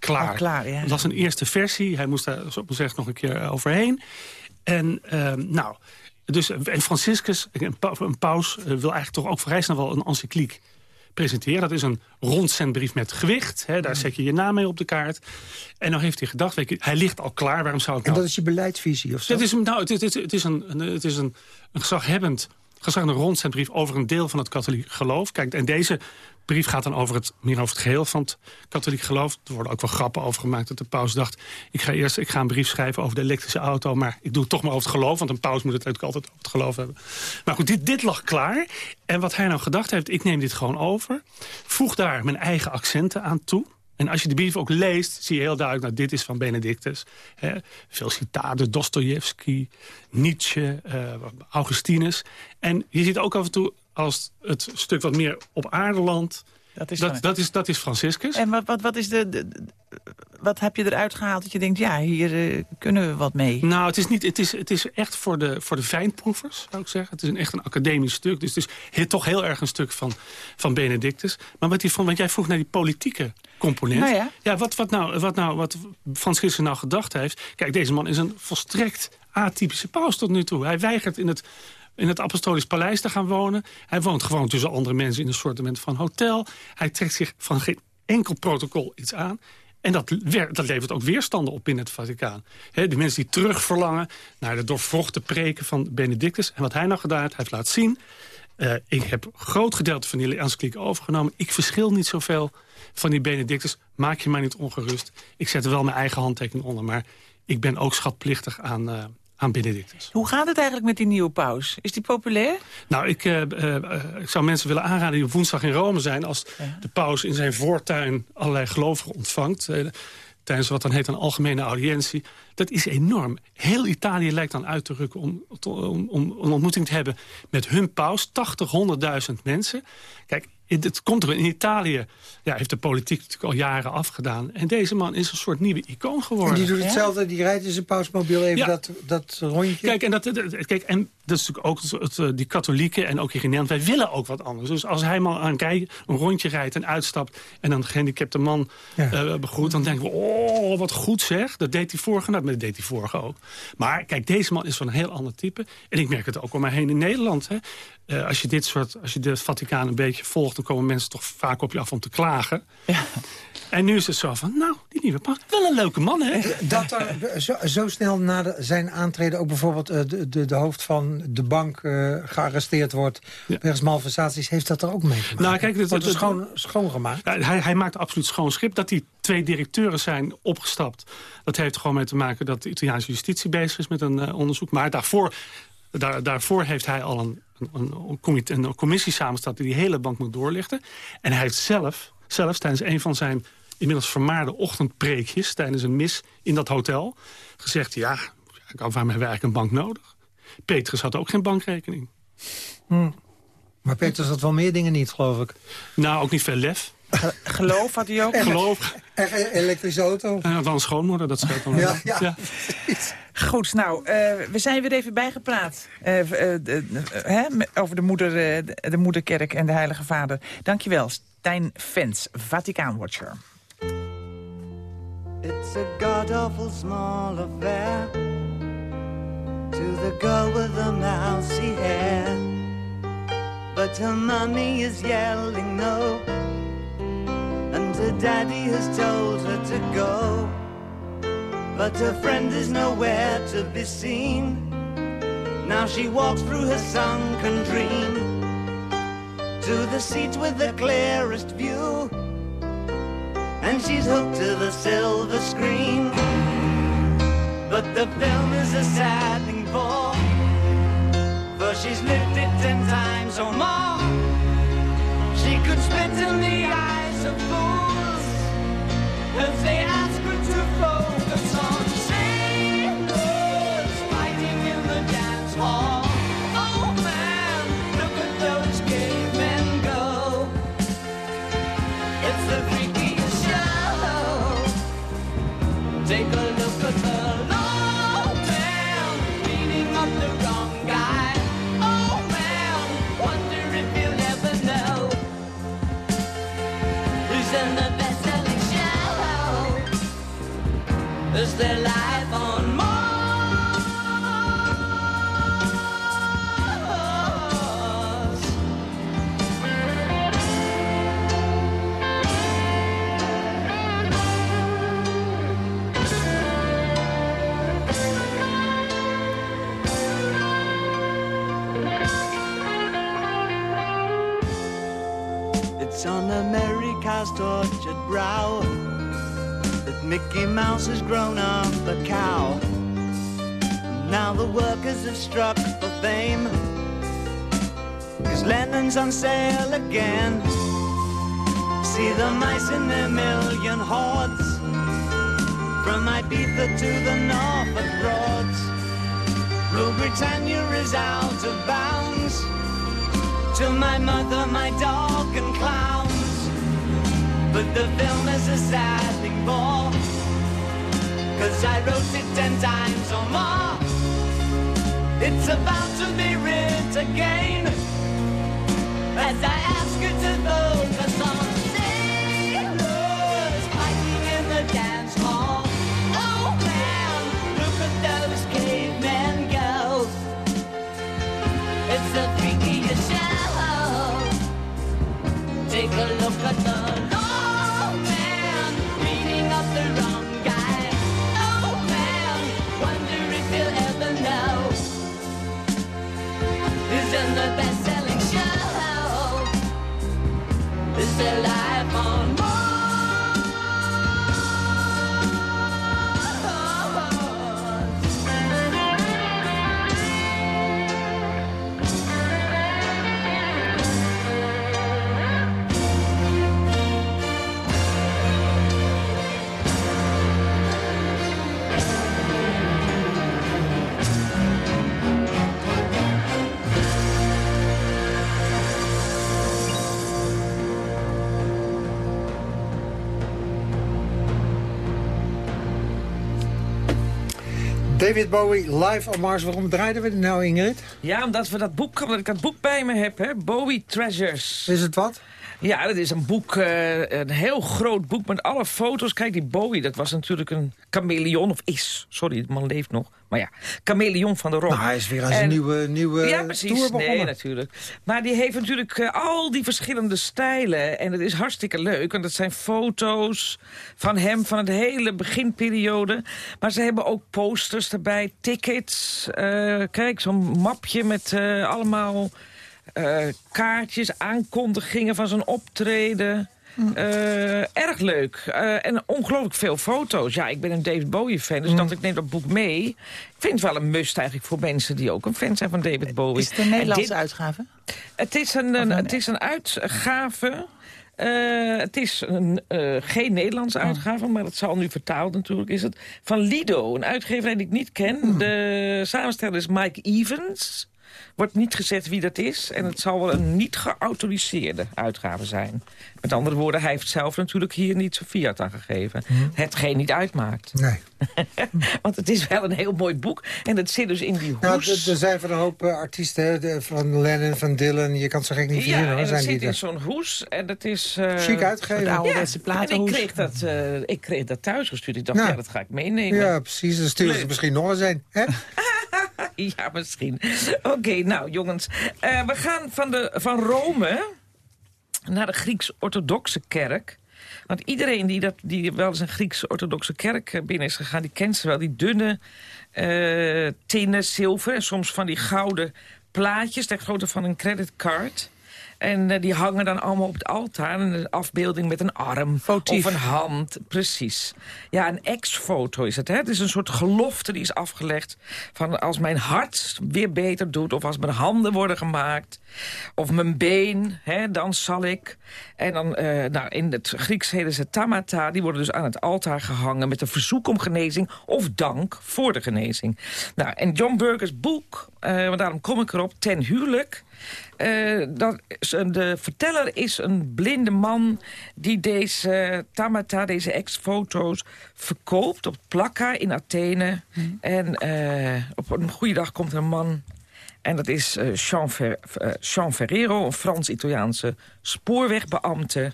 klaar. Oh, klaar ja. Dat was een eerste versie. Hij moest daar, zo gezegd, nog een keer overheen. En, uh, nou, dus, en Franciscus, een, een paus, uh, wil eigenlijk toch ook vrij snel wel een encycliek presenteren. Dat is een rondzendbrief met gewicht. Hè, daar zet je je naam mee op de kaart. En nou heeft hij gedacht, weet je, hij ligt al klaar. Waarom zou ik En nou... dat is je beleidsvisie of zo? Het is, nou, het, het, het is een, een, het is een, een gezaghebbend gezag een rondzendbrief over een deel van het katholiek geloof. Kijk, en deze brief gaat dan over het, meer over het geheel van het katholiek geloof. Er worden ook wel grappen over gemaakt dat de paus dacht... ik ga eerst ik ga een brief schrijven over de elektrische auto... maar ik doe het toch maar over het geloof, want een paus moet het natuurlijk altijd over het geloof hebben. Maar goed, dit, dit lag klaar. En wat hij nou gedacht heeft, ik neem dit gewoon over. Voeg daar mijn eigen accenten aan toe. En als je de brief ook leest, zie je heel duidelijk... dat nou, dit is van Benedictus. Hè. Veel citaten, Dostoevsky, Nietzsche, uh, Augustinus. En je ziet ook af en toe als het stuk wat meer op aarde landt... Dat is, dat, dat, is, dat is Franciscus. En wat, wat, wat, is de, de, wat heb je eruit gehaald dat je denkt... ja, hier uh, kunnen we wat mee? Nou, het is, niet, het is, het is echt voor de, voor de fijnproevers, zou ik zeggen. Het is een, echt een academisch stuk. Dus het is heel, toch heel erg een stuk van, van Benedictus. Maar wat, die, want jij vroeg naar die politieke component. Nou ja. ja, wat, wat, nou, wat, nou, wat Franciscus nou gedacht heeft... Kijk, deze man is een volstrekt atypische paus tot nu toe. Hij weigert in het in het Apostolisch Paleis te gaan wonen. Hij woont gewoon tussen andere mensen in een soort van hotel. Hij trekt zich van geen enkel protocol iets aan. En dat, dat levert ook weerstanden op binnen het Vaticaan. de mensen die terugverlangen naar de doorvochte preken van Benedictus. En wat hij nou gedaan heeft, hij heeft laten zien... Uh, ik heb groot gedeelte van die encycliek overgenomen. Ik verschil niet zoveel van die Benedictus. Maak je mij niet ongerust. Ik zet er wel mijn eigen handtekening onder. Maar ik ben ook schatplichtig aan, uh, aan Benedictus. Hoe gaat het eigenlijk met die nieuwe paus? Is die populair? Nou, ik, uh, uh, ik zou mensen willen aanraden die op woensdag in Rome zijn... als ja. de paus in zijn voortuin allerlei gelovigen ontvangt... Uh, tijdens wat dan heet een algemene audiëntie. Dat is enorm. Heel Italië lijkt dan uit te rukken om, om, om een ontmoeting te hebben met hun paus. 80, 100.000 mensen. Kijk, het komt er in Italië, ja, heeft de politiek natuurlijk al jaren afgedaan. En deze man is een soort nieuwe icoon geworden. En die doet hetzelfde, die rijdt in zijn pausmobiel even Ja. dat, dat rondje. Kijk, en, dat, dat- kijk, en dat is natuurlijk ook het, het, die katholieken en ook hier in Nederland. Wij willen ook wat anders. Dus als hij maar een, rij, een rondje rijdt en uitstapt... en dan een gehandicapte man eh, begroet... dan denken we, oh, wat goed zeg. Dat deed hij vorige, nou, dat deed hij vorige ook. Maar kijk, deze man is van een heel ander type. En ik merk het ook om mij heen in Nederland. Hè. Eh, als je dit soort, als je de Vaticaan een beetje volgt... dan komen mensen toch vaak op je af om te klagen. En nu is het zo van, nou, die nieuwe paus, wel een leuke man, hè? Dat er zo, zo snel na de- zijn aantreden ook bijvoorbeeld eh, de, de, de hoofd van de bank eh, gearresteerd wordt... wegens malversaties, heeft dat er ook mee maken? Nou, kijk, dat- Wordt er dat- schoon, schoongemaakt? Ja, hij, hij maakt absoluut schoon schip. Dat die twee directeuren zijn opgestapt... dat heeft er gewoon mee te maken dat de Italiaanse justitie bezig is met een eh, onderzoek. Maar daarvoor, daar, daarvoor heeft hij al een, een, een, een commissie samengesteld... die die hele bank moet doorlichten. En hij heeft zelf, zelfs tijdens een van zijn inmiddels vermaarde ochtendpreekjes... tijdens een mis in dat hotel, gezegd... ja, waarom hebben wij eigenlijk een bank nodig? Petrus had ook geen bankrekening. Hm. Maar Petrus had wel meer dingen niet, geloof ik. Nou, ook niet veel lef. Geloof had hij ook. (laughs) Geloof. En een elektrische auto. Had wel een schoonmoeder, dat scheelt dan wel. Ja, ja. Goed, nou, eh, we zijn weer even bijgepraat eh, eh, over de, moeder, eh, de, de moederkerk en de heilige vader. Dankjewel, Stijn Vens, Vaticaanwatcher. It's a god-awful small affair. To the girl with the mousy hair. But her mummy is yelling no. And her daddy has told her to go. But her friend is nowhere to be seen. Now she walks through her sunken dream. To the seat with the clearest view and she's hooked to the silver screen. But the film is a sad thing for, for she's lived it ten times or more. She could spit in the eyes of fools if they ask their life on Mars? It's on America's tortured brow Mickey Mouse has grown up a cow. Now the workers have struck for fame. Cause Lennon's on sale again. See the mice in their million hordes. From Ibiza to the Norfolk Broads. Rule Britannia is out of bounds. To my mother, my dog, and clowns. But the film is a sad thing for. Cause I wrote it ten times or more. It's about to be writ again. As I ask you to focus David Bowie, live on Mars. Waarom draaiden we het nou, Ingrid? Ja, omdat, we dat boek, omdat ik dat boek bij me heb, hè? Bowie Treasures. Is het wat? Ja, dat is een boek, uh, een heel groot boek met alle foto's. Kijk, die Bowie, dat was natuurlijk een chameleon, of is. Sorry, de man leeft nog. Maar ja, chameleon van de rock. Nou, hij is weer aan zijn nieuwe, nieuwe ja, precies. Nee, natuurlijk. Maar die heeft natuurlijk uh, al die verschillende stijlen. En het is hartstikke leuk, want het zijn foto's van hem van het hele beginperiode. Maar ze hebben ook posters erbij, tickets. Uh, kijk, zo'n mapje met allemaal... Uh, kaartjes, aankondigingen van zijn optreden. Uh, erg leuk. Uh, en ongelooflijk veel foto's. Ja, ik ben een David Bowie-fan, dus mm. dat ik neem dat boek mee. Ik vind het wel een must eigenlijk voor mensen die ook een fan zijn van David Bowie. Is het een Nederlandse dit, uitgave? Het is een, een, het is een uitgave... Uh, het is een, uh, geen Nederlandse uitgave, maar het zal nu vertaald natuurlijk. Is het van Lido, een uitgever die ik niet ken. Mm. De samensteller is Mike Evans wordt niet gezegd wie dat is. En het zal wel een niet geautoriseerde uitgave zijn. Met andere woorden, hij heeft zelf natuurlijk hier niet zijn fiat aan gegeven. Hmm. Hetgeen niet uitmaakt. Nee. (laughs) Want het is wel een heel mooi boek. En het zit dus in die hoes. Nou, er zijn van een hoop uh, artiesten, van Lennon, van Dylan. Je kan ze gek niet verzinnen. Ja, en het zit in zo'n hoes. En dat is... Uh, Chic uitgegeven. Ja, en ik kreeg, dat, uh, ik kreeg dat thuis gestuurd. Ik dacht, nou, ja, dat ga ik meenemen. Ja, precies. Dan sturen ze misschien nog eens een. Hè? (laughs) (laughs) ja, misschien. Oké, nou jongens. Uh, we gaan van, de, van Rome naar de Grieks-orthodoxe kerk. Want iedereen die, dat, die wel eens een Grieks-orthodoxe kerk eh, binnen is gegaan... die kent ze wel, die dunne uh, tinnen, zilver... en soms van die gouden plaatjes, ter grootte van een creditcard... En uh, die hangen dan allemaal op het altaar. Een afbeelding met een arm Fotief. of een hand. Precies. Ja, een ex-foto is het. Hè? Het is een soort gelofte die is afgelegd. Van als mijn hart weer beter doet. Of als mijn handen worden gemaakt. Of mijn been. Hè, dan zal ik. En dan uh, nou, in het Grieks heden ze tamata. Die worden dus aan het altaar gehangen. Met een verzoek om genezing. Of dank voor de genezing. Nou, en John Burgers boek. Uh, daarom kom ik erop. Ten huwelijk. Uh, dat de verteller is een blinde man die deze Tamata, deze ex-foto's, verkoopt op Plakka in Athene. Mm. En uh, op een goede dag komt er een man en dat is uh, Jean, Fer, uh, Jean, Ferrero, een Frans-Italiaanse spoorwegbeambte.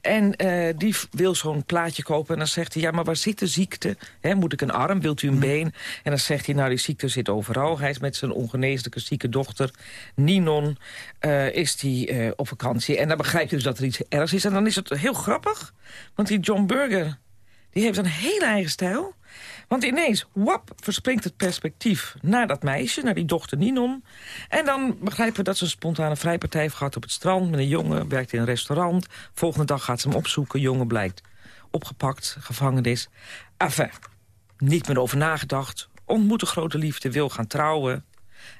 En uh, die wil zo'n plaatje kopen. En dan zegt hij, ja, maar waar zit de ziekte? He, moet ik een arm? Wilt u een been? En dan zegt hij, nou, die ziekte zit overal. Hij is met zijn ongeneeslijke zieke dochter, Ninon, is die op vakantie. En dan begrijpt hij dus dat er iets ergs is. En dan is het heel grappig, want die John Burger... die heeft een hele eigen stijl... Want ineens, wap, verspringt het perspectief naar dat meisje, naar die dochter Ninon. En dan begrijpen we dat ze een spontane vrijpartij heeft gehad op het strand... met een jongen, werkt in een restaurant. Volgende dag gaat ze hem opzoeken, jongen blijkt opgepakt, gevangenis. Enfin, niet meer over nagedacht, ontmoet een grote liefde, wil gaan trouwen...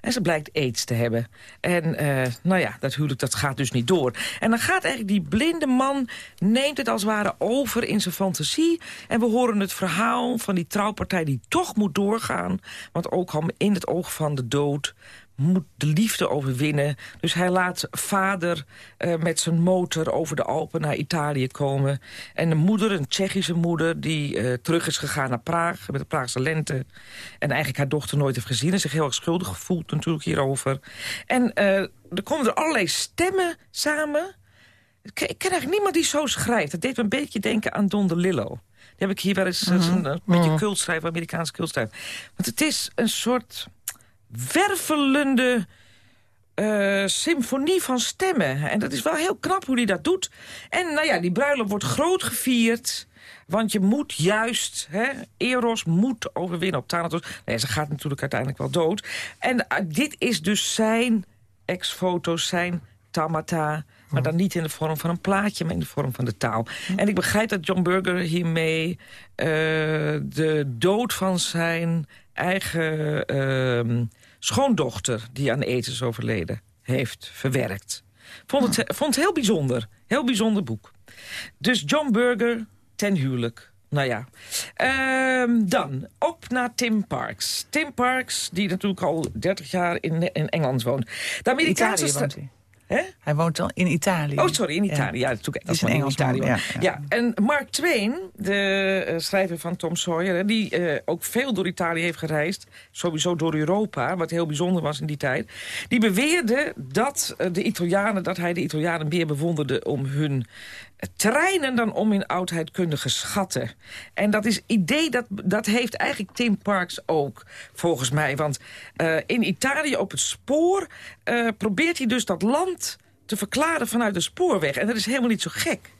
En ze blijkt aids te hebben. En uh, nou ja, dat huwelijk dat gaat dus niet door. En dan gaat eigenlijk die blinde man, neemt het als het ware over in zijn fantasie. En we horen het verhaal van die trouwpartij die toch moet doorgaan. Want ook al in het oog van de dood moet de liefde overwinnen. Dus hij laat vader uh, met zijn motor over de Alpen naar Italië komen. En de moeder, een Tsjechische moeder, die uh, terug is gegaan naar Praag... met de Praagse lente. En eigenlijk haar dochter nooit heeft gezien... en zich heel erg schuldig gevoeld natuurlijk hierover. En uh, er komen er allerlei stemmen samen... Ik ken eigenlijk niemand die zo schrijft. Dat deed me een beetje denken aan Don DeLillo. Die heb ik hier wel eens -huh. een, een beetje -huh. cultschrijver, Amerikaanse cultschrijver. Want het is een soort wervelende uh, symfonie van stemmen. En dat is wel heel knap hoe hij dat doet. En nou ja, die bruiloft wordt groot gevierd... Want je moet juist, hè, Eros moet overwinnen op Thanatos. Nee, ze gaat natuurlijk uiteindelijk wel dood. En uh, dit is dus zijn ex-foto's, zijn tamata... maar dan niet in de vorm van een plaatje, maar in de vorm van de taal. En ik begrijp dat John Burger hiermee uh, de dood van zijn eigen uh, schoondochter... die aan eten is overleden, heeft verwerkt. Vond het, vond het heel bijzonder. Heel bijzonder boek. Dus John Burger ten huwelijk. Nou ja. Uh, dan op naar Tim Parks. Tim Parks, die natuurlijk al 30 jaar in, in Engeland woont. De Amerikaanse Italië woont hij. Hij woont al in Italië. Oh, sorry, in Italië. Ja, dat, is een Engelsman. Italië. Ja, Ja, ja. en Mark Twain, de eh, schrijver van Tom Sawyer... die eh, ook veel door Italië heeft gereisd, sowieso door Europa... wat heel bijzonder was in die tijd... die beweerde dat, eh, de Italianen, dat hij de Italianen meer bewonderde... om hun treinen dan om in oudheidkundige schatten. En dat is idee, dat, dat heeft eigenlijk Tim Parks ook, volgens mij. Want eh, in Italië op het spoor eh, probeert hij dus dat land te verklaren vanuit de spoorweg. En dat is helemaal niet zo gek.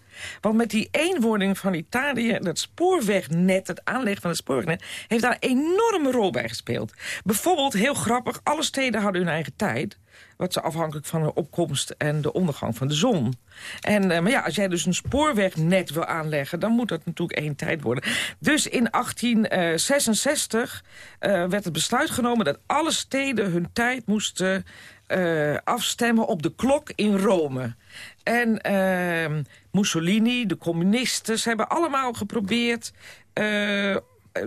Want met die eenwording van Italië, dat spoorwegnet, het aanleggen van het spoorwegnet... heeft daar een enorme rol bij gespeeld. Bijvoorbeeld, heel grappig, alle steden hadden hun eigen tijd. Wat ze afhankelijk van de opkomst en de ondergang van de zon. En, eh, maar ja, als jij dus een spoorwegnet wil aanleggen... dan moet dat natuurlijk één tijd worden. Dus in 1866 eh, werd het besluit genomen... dat alle steden hun tijd moesten eh, afstemmen op de klok in Rome. En ehm, Mussolini, de communisten, ze hebben allemaal geprobeerd... eh,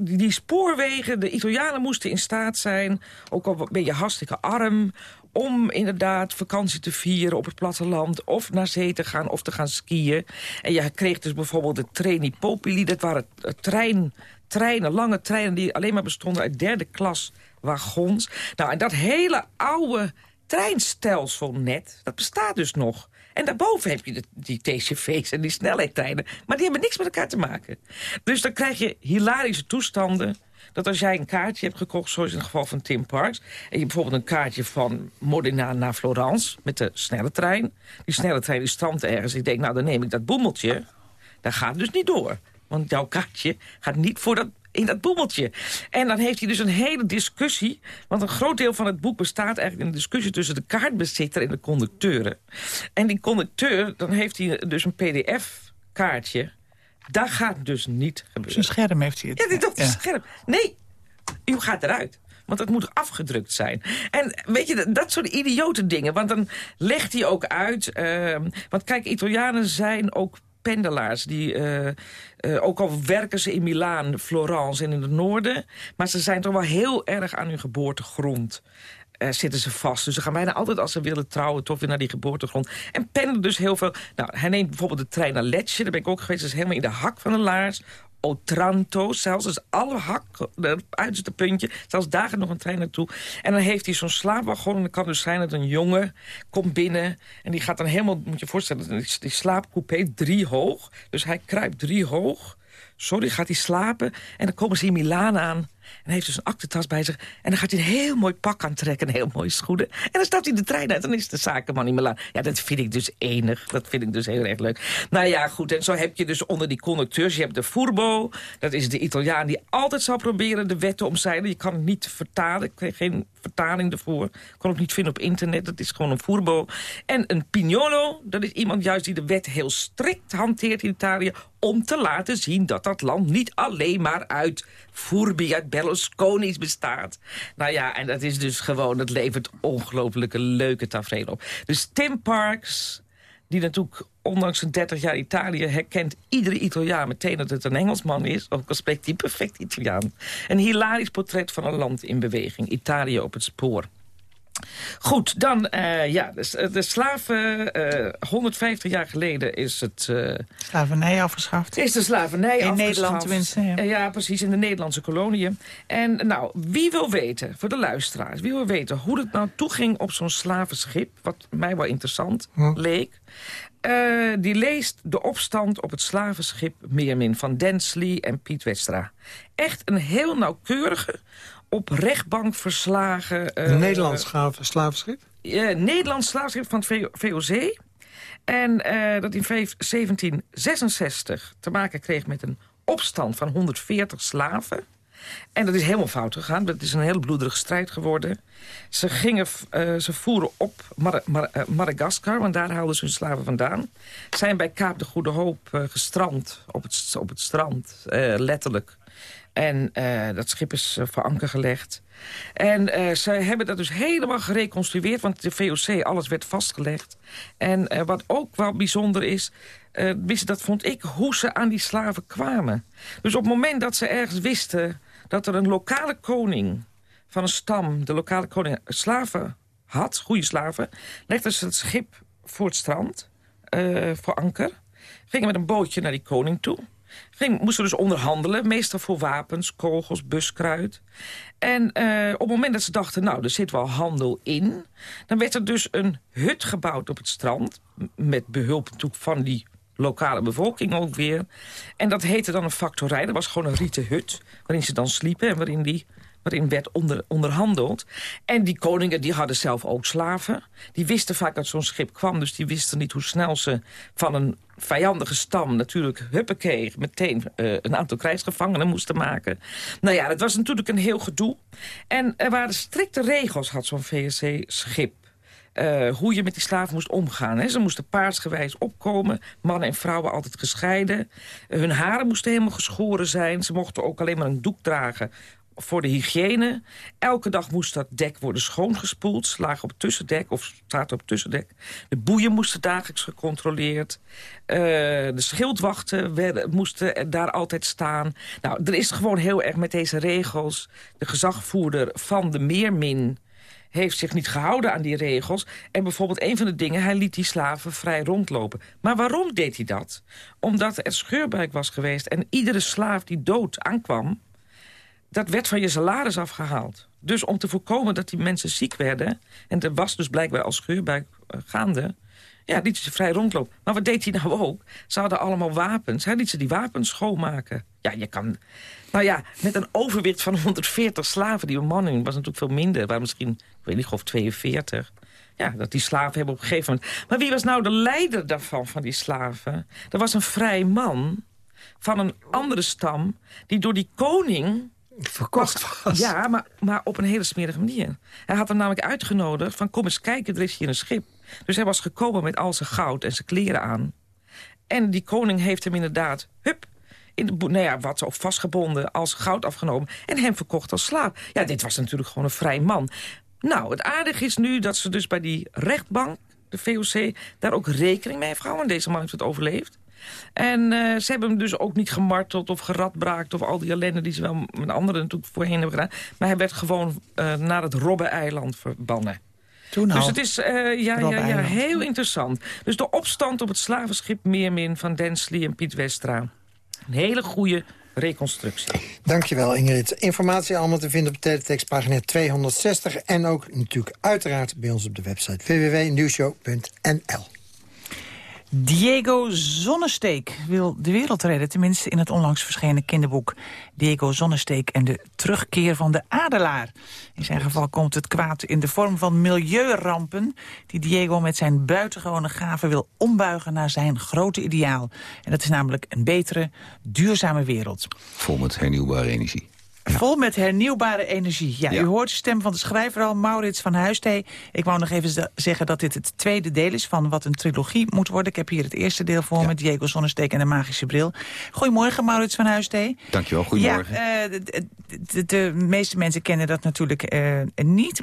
die, spoorwegen, de Italianen moesten in staat zijn... ook al ben je hartstikke arm om inderdaad vakantie te vieren op het platteland... of naar zee te gaan of te gaan skiën. En je kreeg dus bijvoorbeeld de Treni Popili. Dat waren eh, trein, treinen, lange treinen die alleen maar bestonden uit derde klas wagons. Nou, en dat hele oude treinstelselnet, dat bestaat dus nog. En daarboven heb je de, die TCV's en die snelheidstreinen. Maar die hebben niks met elkaar te maken. Dus dan krijg je hilarische toestanden dat als jij een kaartje hebt gekocht, zoals in het geval van Tim Parks... en je bijvoorbeeld een kaartje van Modena naar Florence met de snelle trein... die snelle trein die strandt ergens. Ik denk, nou, dan neem ik dat boemeltje. Dat gaat dus niet door. Want jouw kaartje gaat niet voor dat, in dat boemeltje. En dan heeft hij dus een hele discussie... want een groot deel van het boek bestaat eigenlijk in een discussie... tussen de kaartbezitter en de conducteuren. En die conducteur, dan heeft hij dus een pdf-kaartje... Dat gaat dus niet gebeuren. Zijn scherm heeft hij het. Ja, scherm. Nee, u gaat eruit. Want het moet afgedrukt zijn. En weet je, dat soort idiote dingen. Want dan legt hij ook uit... Uh, want kijk, Italianen zijn ook pendelaars. Die, uh, uh, ook al werken ze in Milaan, Florence en in het noorden... maar ze zijn toch wel heel erg aan hun geboortegrond... Uh, zitten ze vast. Dus ze gaan bijna altijd als ze willen trouwen... toch weer naar die geboortegrond. En pendelen dus heel veel... Nou, hij neemt bijvoorbeeld de trein naar Lecce. Daar ben ik ook geweest. Dat is helemaal in de hak van de laars. Otranto, zelfs dus alle hak, het uiterste puntje. Zelfs daar gaat nog een trein naartoe. En dan heeft hij zo'n slaapwagon. En dan kan dus zijn dat een jongen komt binnen. En die gaat dan helemaal, moet je je voorstellen... die slaapcoupé drie hoog. Dus hij kruipt drie hoog. Sorry, gaat hij slapen. En dan komen ze in Milaan aan. En heeft dus een aktentas bij zich. En dan gaat hij een heel mooi pak aantrekken. Heel mooie schoenen. En dan stapt hij de trein uit. En dan is de zakenman in Milaan. Ja, dat vind ik dus enig. Dat vind ik dus heel erg leuk. Nou ja, goed. En zo heb je dus onder die conducteurs... je hebt de Furbo. Dat is de Italiaan die altijd zal proberen de wet te omzeilen. Je kan het niet vertalen. Ik kreeg geen vertaling ervoor. Kon het niet vinden op internet. Dat is gewoon een Furbo. En een Pignolo. Dat is iemand juist die de wet heel strikt hanteert in Italië... om te laten zien dat dat land niet alleen maar uit Furbi, uit Berlusconi's bestaat. Nou ja, en dat is dus gewoon, dat levert ongelofelijke leuke tafereel op. Dus Tim Parks, die natuurlijk ondanks zijn 30 jaar Italië... herkent iedere Italiaan meteen dat het een Engelsman is. Ook al spreekt hij perfect Italiaan. Een hilarisch portret van een land in beweging. Italië op het spoor. Goed, dan, uh, ja, de, de slaven, uh, 150 jaar geleden is het... Uh, slavernij afgeschaft. Is de slavernij in afgeschaft. Nederland tenminste, ja. ja. precies, in de Nederlandse koloniën. En nou, wie wil weten, voor de luisteraars... wie wil weten hoe het nou toeging op zo'n slavenschip... wat mij wel interessant hm. leek... Uh, die leest de opstand op het slavenschip Meermin van Densley en Piet Westra. Echt een heel nauwkeurige, op rechtbank verslagen... Uh, een Nederlands slavenschip? Uh, Nederlands slavenschip van het VOC. En uh, dat in 1766 te maken kreeg met een opstand van 140 slaven. En dat is helemaal fout gegaan. Dat is een heel bloederige strijd geworden. Ze, gingen, uh, ze voeren op uh, Madagaskar, want daar haalden ze hun slaven vandaan. Zijn bij Kaap de Goede Hoop uh, gestrand, op het, op het strand, letterlijk. En dat schip is voor anker gelegd. En ze hebben dat dus helemaal gereconstrueerd, want de VOC, alles werd vastgelegd. En wat ook wel bijzonder is, wist, dat vond ik, hoe ze aan die slaven kwamen. Dus op het moment dat ze ergens wisten dat er een lokale koning van een stam... de lokale koning slaven had, goede slaven... legden ze het schip voor het strand, eh, voor anker. Gingen met een bootje naar die koning toe. Ging, moesten dus onderhandelen, meestal voor wapens, kogels, buskruid. En eh, op het moment dat ze dachten, nou, er zit wel handel in... dan werd er dus een hut gebouwd op het strand... met behulp van die lokale bevolking ook weer. En dat heette dan een factorij. Dat was gewoon een rieten hut waarin ze dan sliepen... en waarin die waarin werd onder, onderhandeld. En die koningen die hadden zelf ook slaven. Die wisten vaak dat zo'n schip kwam, dus die wisten niet hoe snel ze van een vijandige stam natuurlijk huppakee meteen uh, een aantal krijgsgevangenen moesten maken. Nou ja, dat was natuurlijk een heel gedoe. En er waren strikte regels, had zo'n VSC-schip. Uh, hoe je met die slaven moest omgaan. Hè. Ze moesten paarsgewijs opkomen. Mannen en vrouwen altijd gescheiden. hun haren moesten helemaal geschoren zijn. Ze mochten ook alleen maar een doek dragen voor de hygiëne. Elke dag moest dat dek worden schoongespoeld. Ze lagen op tussendek of zaten op tussendek. De boeien moesten dagelijks gecontroleerd. Uh, de schildwachten werden, moesten daar altijd staan. Nou, er is gewoon heel erg met deze regels... de gezagvoerder van de Meermin heeft zich niet gehouden aan die regels. En bijvoorbeeld een van de dingen, hij liet die slaven vrij rondlopen. Maar waarom deed hij dat? Omdat er scheurbuik was geweest en iedere slaaf die dood aankwam dat werd van je salaris afgehaald. Dus om te voorkomen dat die mensen ziek werden... en er was dus blijkbaar al scheurbuik uh, gaande... ja, liet ze vrij rondlopen. Maar wat deed hij nou ook? Ze hadden allemaal wapens. Hij liet ze die wapens schoonmaken. Ja, je kan... Nou ja, met een overwicht van (laughs) 140 slaven... die bemanning was natuurlijk veel minder. waren misschien, ik weet niet of 42 ja, dat die slaven hebben op een gegeven moment... Maar wie was nou de leider daarvan, van die slaven? Er was een vrij man van een andere stam... die door die koning verkocht was. Ja, maar, maar op een hele smerige manier. Hij had hem namelijk uitgenodigd van kom eens kijken, er is hier een schip. Dus hij was gekomen met al zijn goud en zijn kleren aan. En die koning heeft hem inderdaad, hup, in de nou ja, wat ook vastgebonden als goud afgenomen... en hem verkocht als slaaf. Ja, dit was natuurlijk gewoon een vrij man. Nou, het aardige is nu dat ze dus bij die rechtbank, de VOC... daar ook rekening mee heeft gehouden. Deze man heeft het overleefd. En uh, ze hebben hem dus ook niet gemarteld of geradbraakt... of al die ellende die ze wel met anderen natuurlijk voorheen hebben gedaan. Maar hij werd gewoon uh, naar het Robben-eiland verbannen. Toen dus het is uh, ja, ja, ja, heel interessant. Dus de opstand op het slavenschip Meermin van Densley en Piet Westra. Een hele goede reconstructie. Dankjewel Ingrid. Informatie allemaal te vinden op teletextpagina 260... en ook natuurlijk uiteraard bij ons op de website www.nieuwshow.nl. Diego Zonnesteek wil de wereld redden. Tenminste in het onlangs verschenen kinderboek Diego Zonnesteek en de terugkeer van de adelaar. In zijn geval komt het kwaad in de vorm van milieurampen... die Diego met zijn buitengewone gaven wil ombuigen naar zijn grote ideaal. En dat is namelijk een betere, duurzame wereld. Vol met hernieuwbare energie. Vol met hernieuwbare energie. Ja, U hoort de stem van de schrijver al, Maurits van Huistee. Ik wou nog even zeggen dat dit het tweede deel is van wat een trilogie moet worden. Ik heb hier het eerste deel voor ja. me, Diego Zonnesteek en de Magische Bril. Goedemorgen, Maurits van Huistee. Dankjewel, goedemorgen. Ja, uh, de, de, de, meeste mensen kennen dat natuurlijk uh, niet.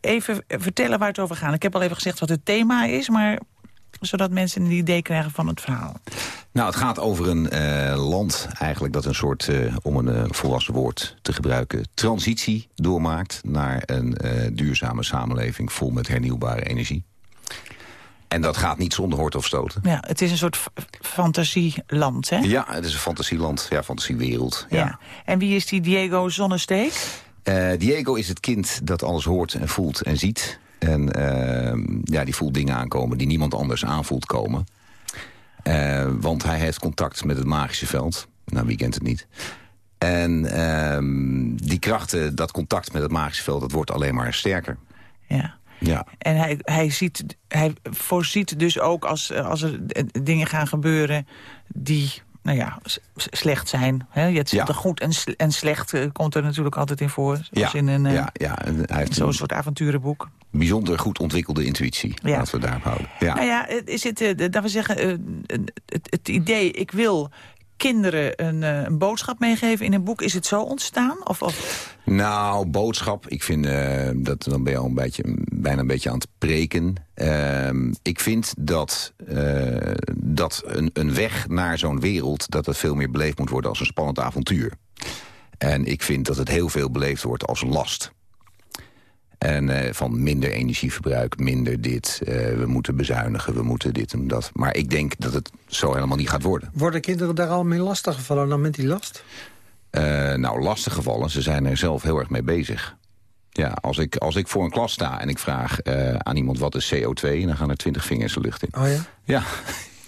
Even vertellen waar het over gaat. Ik heb al even gezegd wat het thema is, maar zodat mensen een idee krijgen van het verhaal. Nou, het gaat over een uh, land eigenlijk dat een soort, uh, om een uh, volwassen woord te gebruiken... transitie doormaakt naar een duurzame samenleving vol met hernieuwbare energie. En dat gaat niet zonder hort of stoten. Ja, het is een soort fantasieland, hè? Ja, het is een fantasieland, ja, fantasiewereld. Ja. ja. En wie is die Diego Zonnesteek? Diego is het kind dat alles hoort en voelt en ziet. En ja, die voelt dingen aankomen die niemand anders aanvoelt komen. Uh, want hij heeft contact met het magische veld. Nou, wie kent het niet? En uh, die krachten, dat contact met het magische veld... dat wordt alleen maar sterker. Ja. Ja. En hij, hij, ziet, hij voorziet dus ook als, als er dingen gaan gebeuren... die nou ja, slecht zijn. Hè? Je hebt ja. goed en, en slecht uh, komt er natuurlijk altijd in voor. Ja, in een, uh, ja, ja. Zo'n soort avonturenboek. Bijzonder goed ontwikkelde intuïtie, ja. laten we daarop houden. Ja. Nou ja, is het, uh, dat we zeggen, het, het, idee, ik wil kinderen een, een, boodschap meegeven in een boek. Is het zo ontstaan? Of, of... Nou, boodschap. Ik vind uh, dat dan ben je al een beetje, bijna een beetje aan het preken. Uh, ik vind dat, uh, dat een, een weg naar zo'n wereld... dat het veel meer beleefd moet worden als een spannend avontuur. En ik vind dat het heel veel beleefd wordt als last. En eh, van minder energieverbruik, minder dit. eh, we moeten bezuinigen, we moeten dit en dat. Maar ik denk dat het zo helemaal niet gaat worden. Worden kinderen daar al mee lastiggevallen dan met die last? Eh, nou, lastig gevallen, ze zijn er zelf heel erg mee bezig. Ja, als ik, als ik voor een klas sta en ik vraag aan iemand wat is CO2... dan gaan er twintig vingers de lucht in. Oh ja? Ja.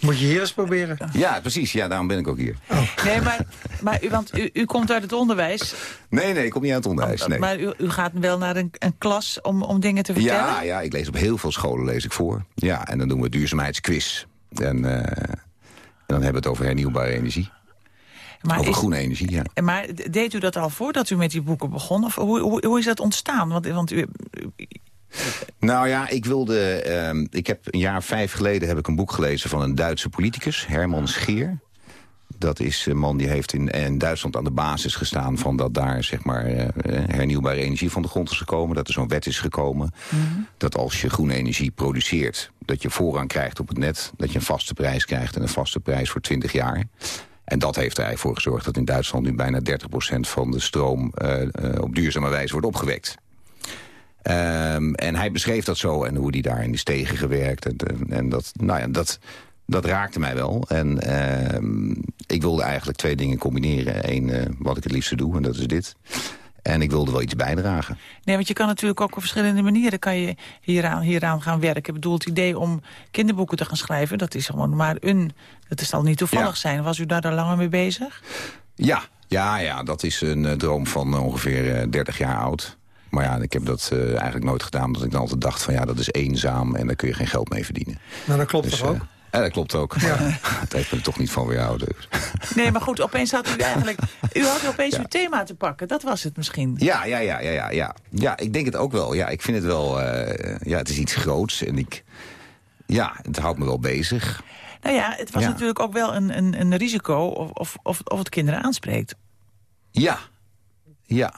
Moet je hier eens proberen. Ja, precies. Ja, daarom ben ik ook hier. Nee, maar, maar u, want u, u komt uit het onderwijs. Nee, nee, ik kom niet uit het onderwijs. Nee. Maar u, u gaat wel naar een, een klas om, om dingen te vertellen? Ja, ja, ik lees op heel veel scholen lees ik voor. Ja, en dan doen we duurzaamheidsquiz. En, eh, en dan hebben we het over hernieuwbare energie. Maar over is- groene energie, ja. Maar deed u dat al voordat u met die boeken begon? Of hoe, hoe, hoe is dat ontstaan? Want, want u, Nou ja, ik wilde... ehm, ik heb een jaar vijf geleden heb ik een boek gelezen van een Duitse politicus, Herman Scheer. Dat is een man die heeft in, in Duitsland aan de basis gestaan... van dat daar zeg maar, eh, hernieuwbare energie van de grond is gekomen. Dat er zo'n wet is gekomen. Dat als je groene energie produceert... dat je voorrang krijgt op het net. Dat je een vaste prijs krijgt en een vaste prijs voor 20 jaar. En dat heeft er eigenlijk voor gezorgd dat in Duitsland... nu bijna 30% van de stroom eh, eh, op duurzame wijze wordt opgewekt. Ehm, en hij beschreef dat zo en hoe hij daarin is tegengewerkt. En, en, en dat, nou ja, dat, dat raakte mij wel. En ehm, ik wilde eigenlijk twee dingen combineren. Eén, eh, wat ik het liefste doe, en dat is dit. En ik wilde wel iets bijdragen. nee, want je kan natuurlijk ook op verschillende manieren kan je hieraan, hieraan gaan werken. Ik bedoel, het idee om kinderboeken te gaan schrijven... dat is gewoon maar een... dat is al niet toevallig Ja. zijn. Was u daar dan langer mee bezig? Ja, ja, ja dat is een eh, droom van eh, ongeveer eh, 30 jaar oud. Maar ja, ik heb dat eh, eigenlijk nooit gedaan. Omdat ik dan altijd dacht van ja, dat is eenzaam en daar kun je geen geld mee verdienen. Nou, dat klopt Dus, toch ook? eh, ja, dat klopt ook. (laughs) het heeft me er toch niet van weerhouden. Nee, maar goed, opeens had u eigenlijk... (laughs) U had opeens uw thema te pakken. Dat was het misschien. Ja, ja, ja, ja, ja, ja. Ja, ik denk het ook wel. Ja, ik vind het wel... eh, ja, het is iets groots en ik... Ja, het houdt me wel bezig. Nou ja, het was Ja. natuurlijk ook wel een, een, een risico of, of, of, of het kinderen aanspreekt. Ja. Ja.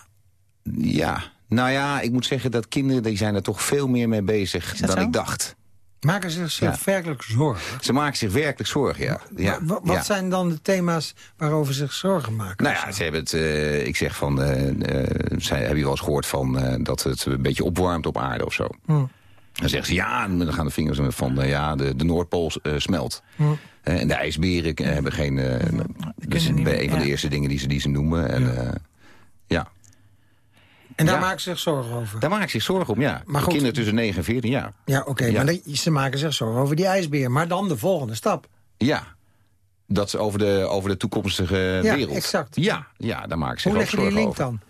Ja. Nou ja, ik moet zeggen dat kinderen die zijn er toch veel meer mee bezig dan zo? ik dacht. Maken ze zich werkelijk zorgen? Ze maken zich werkelijk zorgen, ja. ja. Wa- wat ja. zijn dan de thema's waarover ze zich zorgen maken? Nou ja, ze hebben het, eh, ik zeg van, eh eh, zij, heb je wel eens gehoord van eh, dat het een beetje opwarmt op aarde of zo? Hm. Dan zeggen ze ja, en dan gaan de vingers van, ja, de, de Noordpool smelt. Hm. En de ijsberen hebben geen, dat is een van de eerste dingen die ze, die ze noemen. En, eh, ja. En daar Ja. maken ze zich zorgen over? Daar maak ik zich zorgen om, ja. Maar goed. Kinderen tussen 9 en 14 jaar. Ja, oké, Ja. maar ze maken zich zorgen over die ijsbeer. Maar dan de volgende stap. Ja. Dat is over de, over de toekomstige Ja, wereld. exact. Ja, ja, daar maak ik zich Hoe ook leg je die zorgen link over. dan?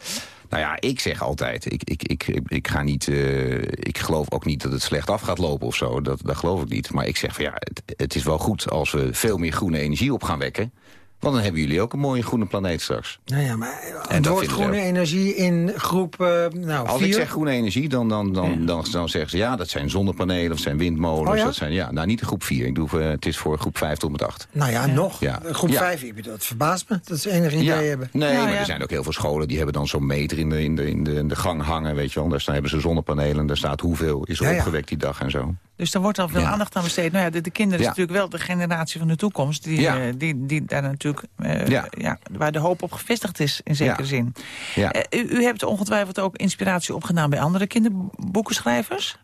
Nou ja, ik zeg altijd, ik, ik, ik, ik, ga niet, eh, ik geloof ook niet dat het slecht af gaat lopen of zo. Dat, dat geloof ik niet. Maar ik zeg van ja, het, het is wel goed als we veel meer groene energie op gaan wekken. Want dan hebben jullie ook een mooie groene planeet straks. Nou ja, maar het woord vinden ze groene ook. energie in groep eh nou, Als vier. ik zeg groene energie, dan, dan, dan, dan, dan zeggen ze ja, dat zijn zonnepanelen of zijn windmolens. Oh ja? dat zijn, ja, nou niet de groep 4. Ik doe, eh, het is voor groep 5 tot met 8. Nou ja, nog. Ja. Groep Ja. 5, dat verbaast me. Dat ze enig idee hebben. Nee, Nou maar ja. er zijn ook heel veel scholen die hebben dan zo'n meter in de, in, de, in, de, in de gang hangen, weet je wel. Daar staan, hebben ze zonnepanelen en daar staat hoeveel is er Ja, ja. opgewekt die dag en zo. Dus er wordt al veel Ja. aandacht aan besteed. Nou ja, de, de kinderen Ja. is natuurlijk wel de generatie van de toekomst. Die, Ja. eh, die, die daar natuurlijk, eh, Ja. ja. waar de hoop op gevestigd is, in zekere Ja. zin. Ja. Eh, u, u hebt ongetwijfeld ook inspiratie opgedaan bij andere kinderboekenschrijvers?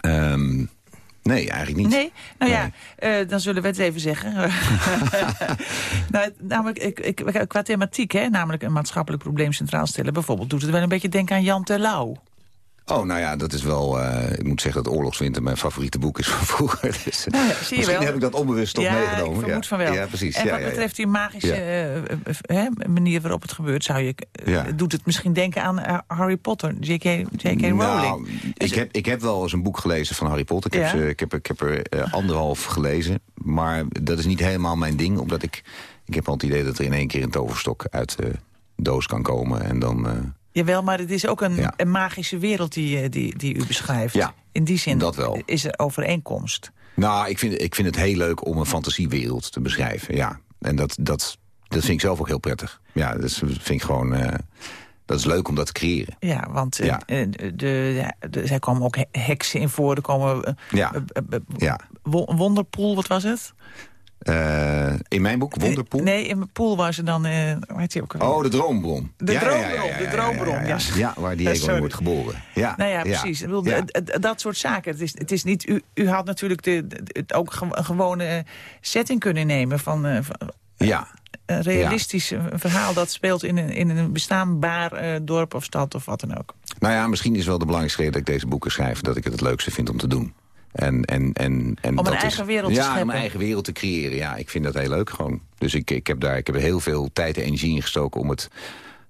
Ehm, nee, eigenlijk niet. Nee? Nou ja, eh, dan zullen we het even zeggen. (laughs) (laughs) nou, namelijk, ik, ik, qua thematiek, hè, namelijk een maatschappelijk probleem centraal stellen... bijvoorbeeld, doet het wel een beetje denken aan Jan Terlouw. Oh, nou ja, dat is wel... eh, ik moet zeggen dat Oorlogswinter mijn favoriete boek is van vroeger. (laughs) Dus, eh, Nou ja, zie je misschien wel. heb ik dat onbewust toch ja, meegenomen. ik ja. van wel. Ja, precies. En wat betreft die magische eh, manier waarop het gebeurt... Zou je, doet het misschien denken aan Harry Potter, J.K. Rowling. Nou, Dus- ik, heb, ik heb wel eens een boek gelezen van Harry Potter. Ik, heb, ze- ik, heb, ik heb er anderhalf gelezen. Maar dat is niet helemaal mijn ding. Omdat ik... Ik heb al het idee dat er in één keer een toverstok uit de doos kan komen. En dan... Jawel, maar het is ook een, Ja. een magische wereld die, eh, die, die u beschrijft. Ja, In die zin dat wel. is er overeenkomst. Nou, ik vind, ik vind het heel leuk om een fantasiewereld te beschrijven, ja. En dat, dat, dat vind ik zelf ook heel prettig. Ja, dat vind ik gewoon... eh, dat is leuk om dat te creëren. Ja, want eh, Ja. de, zij komen ook he- heksen in voor. Er komen Ja, ja. wo- Wonderpoel, wat was het? Eh, in mijn boek, Wonderpoel? Nee, in mijn pool was er dan... eh hoe heet die ook alweer? Oh, de droombron. De Ja, ja, ja, droombron, ja, de droombron, ja, ja, waar Diego wordt geboren. Ja, nou ja, precies. Ik bedoel, Dat soort zaken. Het is, het is niet, u, u had natuurlijk de, ook een gewone eh, setting kunnen nemen... van, eh, van Ja. een realistisch eh, verhaal dat speelt in een, in een bestaanbaar eh, dorp of stad of wat dan ook. Nou ja, misschien is wel de belangrijkste reden dat ik deze boeken schrijf... dat ik het het leukste vind om te doen. En, en, en, en Om een dat eigen is, wereld te ja, scheppen. om een eigen wereld te creëren. Ja, ik vind dat heel leuk gewoon. Dus ik, ik, heb daar, ik heb heel veel tijd en energie in gestoken... om het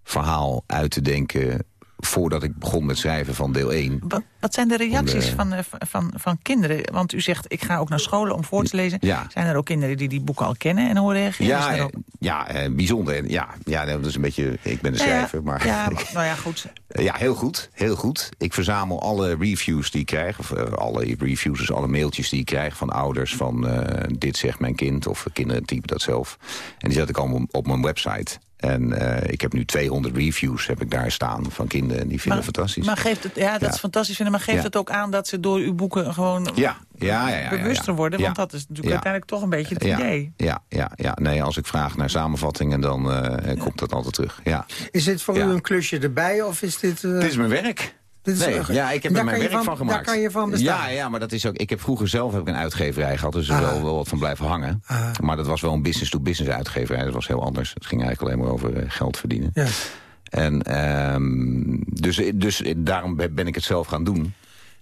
verhaal uit te denken voordat ik begon met schrijven van deel 1. Wat, wat zijn de reacties de- van, eh, van, van kinderen? Want u zegt, ik ga ook naar scholen om voor te lezen. Ja. Zijn er ook kinderen die die boeken al kennen en hoe reageren ze Ja, daarop? eh, ja eh, bijzonder. En Ja, ja, dat is een beetje... Ik ben een ja, schrijver, maar... Ja, nou ja, goed. Eh, (laughs) Ja, heel goed. Heel goed. Ik verzamel alle reviews die ik krijg. Of eh, alle reviews, dus alle mailtjes die ik krijg van ouders. Van eh, dit zegt mijn kind. Of kinderen typen dat zelf. En die zet ik allemaal op mijn website. En eh, ik heb nu 200 reviews heb ik daar staan van kinderen. En die vinden het fantastisch. Maar geeft het, ja, dat Ja. is fantastisch vinden. Maar geeft Ja. het ook aan dat ze door uw boeken gewoon ja, ja, ja, ja, ja, bewuster ja. worden? Ja. Want dat is natuurlijk Ja. uiteindelijk toch een beetje het ja, idee. Ja, ja, ja, nee, als ik vraag naar samenvattingen, dan eh, komt dat altijd terug. Ja. Is dit voor Ja. u een klusje erbij of is dit... eh, Het is mijn werk. Dit is- Nee, ja, ik heb er mijn werk van, gemaakt. Daar kan je van bestaan. Ja, ja, maar dat is ook. Ik heb vroeger zelf heb ik een uitgeverij gehad, dus er Ah. wel, wel wat van blijven hangen. Ah. Maar dat was wel een business-to-business uitgeverij. Dat was heel anders. Het ging eigenlijk alleen maar over eh, geld verdienen. Ja. En ehm, dus, dus daarom ben ik het zelf gaan doen.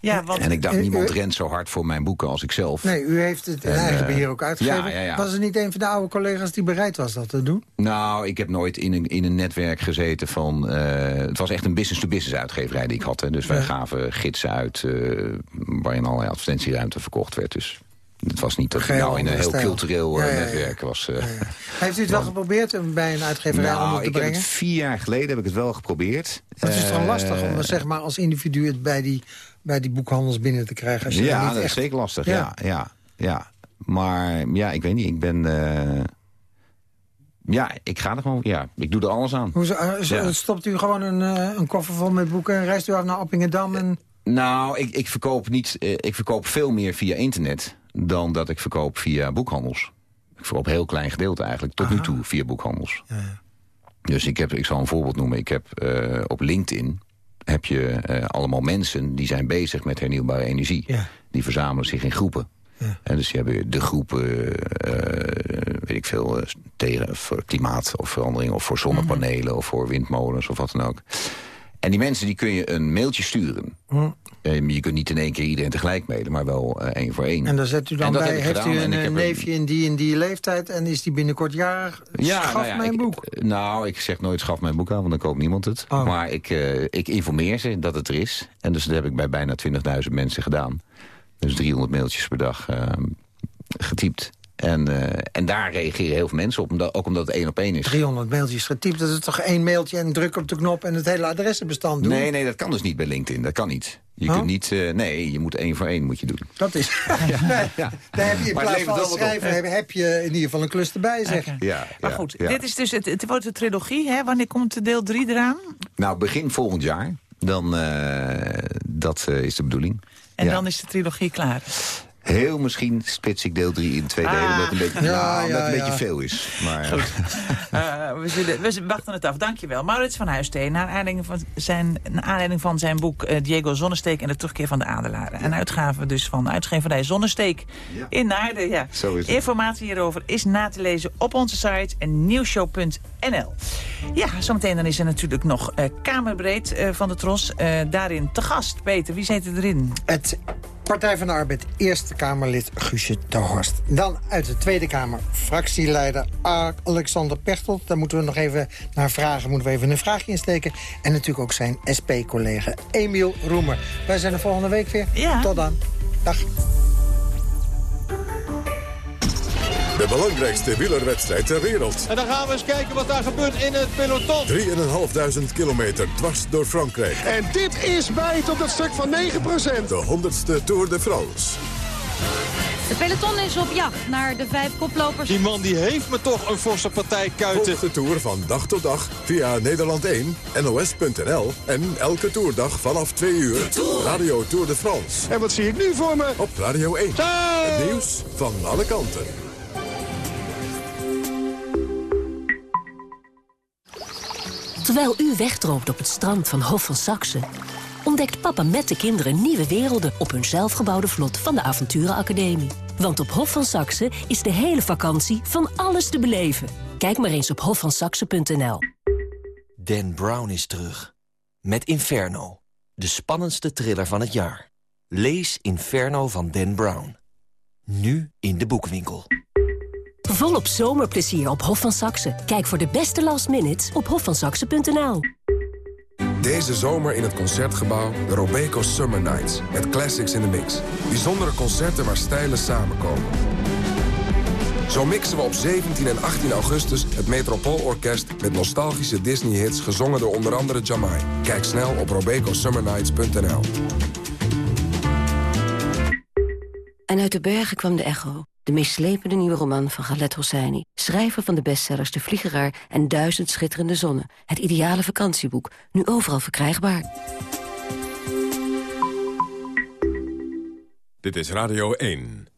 Ja, want En ik dacht, Eh, niemand u- rent zo hard voor mijn boeken als ik zelf. Nee, u heeft het in En, eigen eh, beheer ook uitgegeven. ja, ja, ja. Was er niet een van de oude collega's die bereid was dat te doen? Nou, ik heb nooit in een, in een netwerk gezeten van... eh, het was echt een business-to-business uitgeverij die ik had. Hè. Dus wij Ja. gaven gidsen uit eh, waarin allerlei advertentieruimte verkocht werd. Dus het was niet dat ik Geheel nou in een heel stijl. cultureel Ja, ja, ja. netwerk was. eh. Heeft u het wel geprobeerd om bij een uitgeverij onder Nou, te ik heb brengen? het vier jaar geleden heb ik het wel geprobeerd. Het is toch Eh, lastig om zeg maar, als individu het bij die, bij die boekhandels binnen te krijgen? Als je Ja, niet dat is echt... zeker lastig. Ja. Ja. Ja, ja, Maar ja, ik weet niet. Ik ben... eh, ja, ik ga er gewoon... Ja, ik doe er alles aan. Hoe, zo- eh, Ja. Stopt u gewoon een, eh, een koffer vol met boeken en reist u af naar Appingedam? En... Nou, ik, ik, verkoop niet, ik verkoop veel meer via internet dan dat ik verkoop via boekhandels. Ik verkoop een heel klein gedeelte eigenlijk, tot nu toe, via boekhandels. Dus ik, heb, ik zal een voorbeeld noemen. Ik heb op LinkedIn heb je eh, allemaal mensen die zijn bezig met hernieuwbare energie. Ja. Die verzamelen zich in groepen. En dus die hebben de groepen, eh, weet ik veel, eh, tegen voor klimaat of verandering... of voor zonnepanelen of voor windmolens of wat dan ook. En die mensen die kun je een mailtje sturen. Hm. Eh, je kunt niet in één keer iedereen tegelijk mailen, maar wel eh, één voor één. En daar zet u dan bij, heeft u en een eh, neefje in die en die leeftijd... en is die binnenkort jarig? Schaf nou ja, mijn ik- boek. Nou, ik zeg nooit schaf mijn boek aan, want dan koopt niemand het. Oh. Maar ik, ik informeer ze dat het er is. En dus dat heb ik bij bijna 20.000 mensen gedaan. Dus 300 mailtjes per dag eh, getypt. En, eh, en daar reageren heel veel mensen op, omdat, ook omdat het één op één is. 300 mailtjes getypt, dat is toch één mailtje en druk op de knop... en het hele adressenbestand doen? Nee, nee, dat kan dus niet bij LinkedIn. Dat kan niet. Je kunt niet, eh, nee, je moet één voor één moet je doen. Dat is... (laughs) Ja. Daar heb je in Maar plaats levert van schrijver heb, heb je in ieder geval een klus erbij, zeg. Ja, Maar ja, goed, ja. dit is dus het, het wordt de trilogie. Hè? Wanneer komt deel 3 eraan? Nou, begin volgend jaar. Dan, eh, dat eh, is de bedoeling. En Ja. dan is de trilogie klaar. Heel misschien splits ik deel 3 in twee delen. Ah. Dat een beetje, Ja, nou, ja, dat een ja. beetje veel is. Maar, (laughs) Eh, we, zullen, we wachten het af. Dankjewel. Maurits van Huisteen, naar aanleiding van zijn, naar aanleiding van zijn boek eh, Diego Zonnesteek en de terugkeer van de adelaren. Een uitgave dus van uitgeverij Zonnesteek in Naarden. Ja. Zo is het. Informatie hierover is na te lezen op onze site en nieuwshow.nl. Ja, zometeen dan is er natuurlijk nog eh, Kamerbreed eh, van de Tros. Eh, daarin te gast. Peter, wie zit erin? Het Partij van de Arbeid, Eerste Kamerlid Guusje de Horst. Dan uit de Tweede Kamer, fractieleider Alexander Pechtold. Daar moeten we nog even naar vragen, moeten we even een vraagje insteken. En natuurlijk ook zijn SP-collega Emiel Roemer. Wij zijn er volgende week weer. Ja. Tot dan. Dag. De belangrijkste wielerwedstrijd ter wereld. En dan gaan we eens kijken wat daar gebeurt in het peloton. 3.500 kilometer dwars door Frankrijk. En dit is bijt op dat stuk van 9%. De 100ste Tour de France. De peloton is op jacht naar de vijf koplopers. Die man die heeft me toch een forse partij kuiten. Volg de Tour van dag tot dag via Nederland 1, NOS.nl... en elke toerdag vanaf 2 uur Radio Tour de France. En wat zie ik nu voor me? Op Radio 1. Zo! Het nieuws van alle kanten. Terwijl u wegdroomt op het strand van Hof van Saxe... ontdekt papa met de kinderen nieuwe werelden... op hun zelfgebouwde vlot van de Avonturenacademie. Want op Hof van Saxe is de hele vakantie van alles te beleven. Kijk maar eens op hofvansaxe.nl. Dan Brown is terug. Met Inferno. De spannendste thriller van het jaar. Lees Inferno van Dan Brown. Nu in de boekwinkel. Volop zomerplezier op Hof van Saxe. Kijk voor de beste last minutes op hofvansaxe.nl. Deze zomer in het Concertgebouw de Robeco Summer Nights. Met classics in the mix. Bijzondere concerten waar stijlen samenkomen. Zo mixen we op 17 en 18 augustus het Metropoolorkest... met nostalgische Disney-hits gezongen door onder andere Jamai. Kijk snel op robecosummernights.nl. En uit de bergen kwam de echo. De meeslepende nieuwe roman van Galet Hosseini. Schrijver van de bestsellers De Vliegeraar en Duizend Schitterende Zonnen. Het ideale vakantieboek. Nu overal verkrijgbaar. Dit is Radio 1.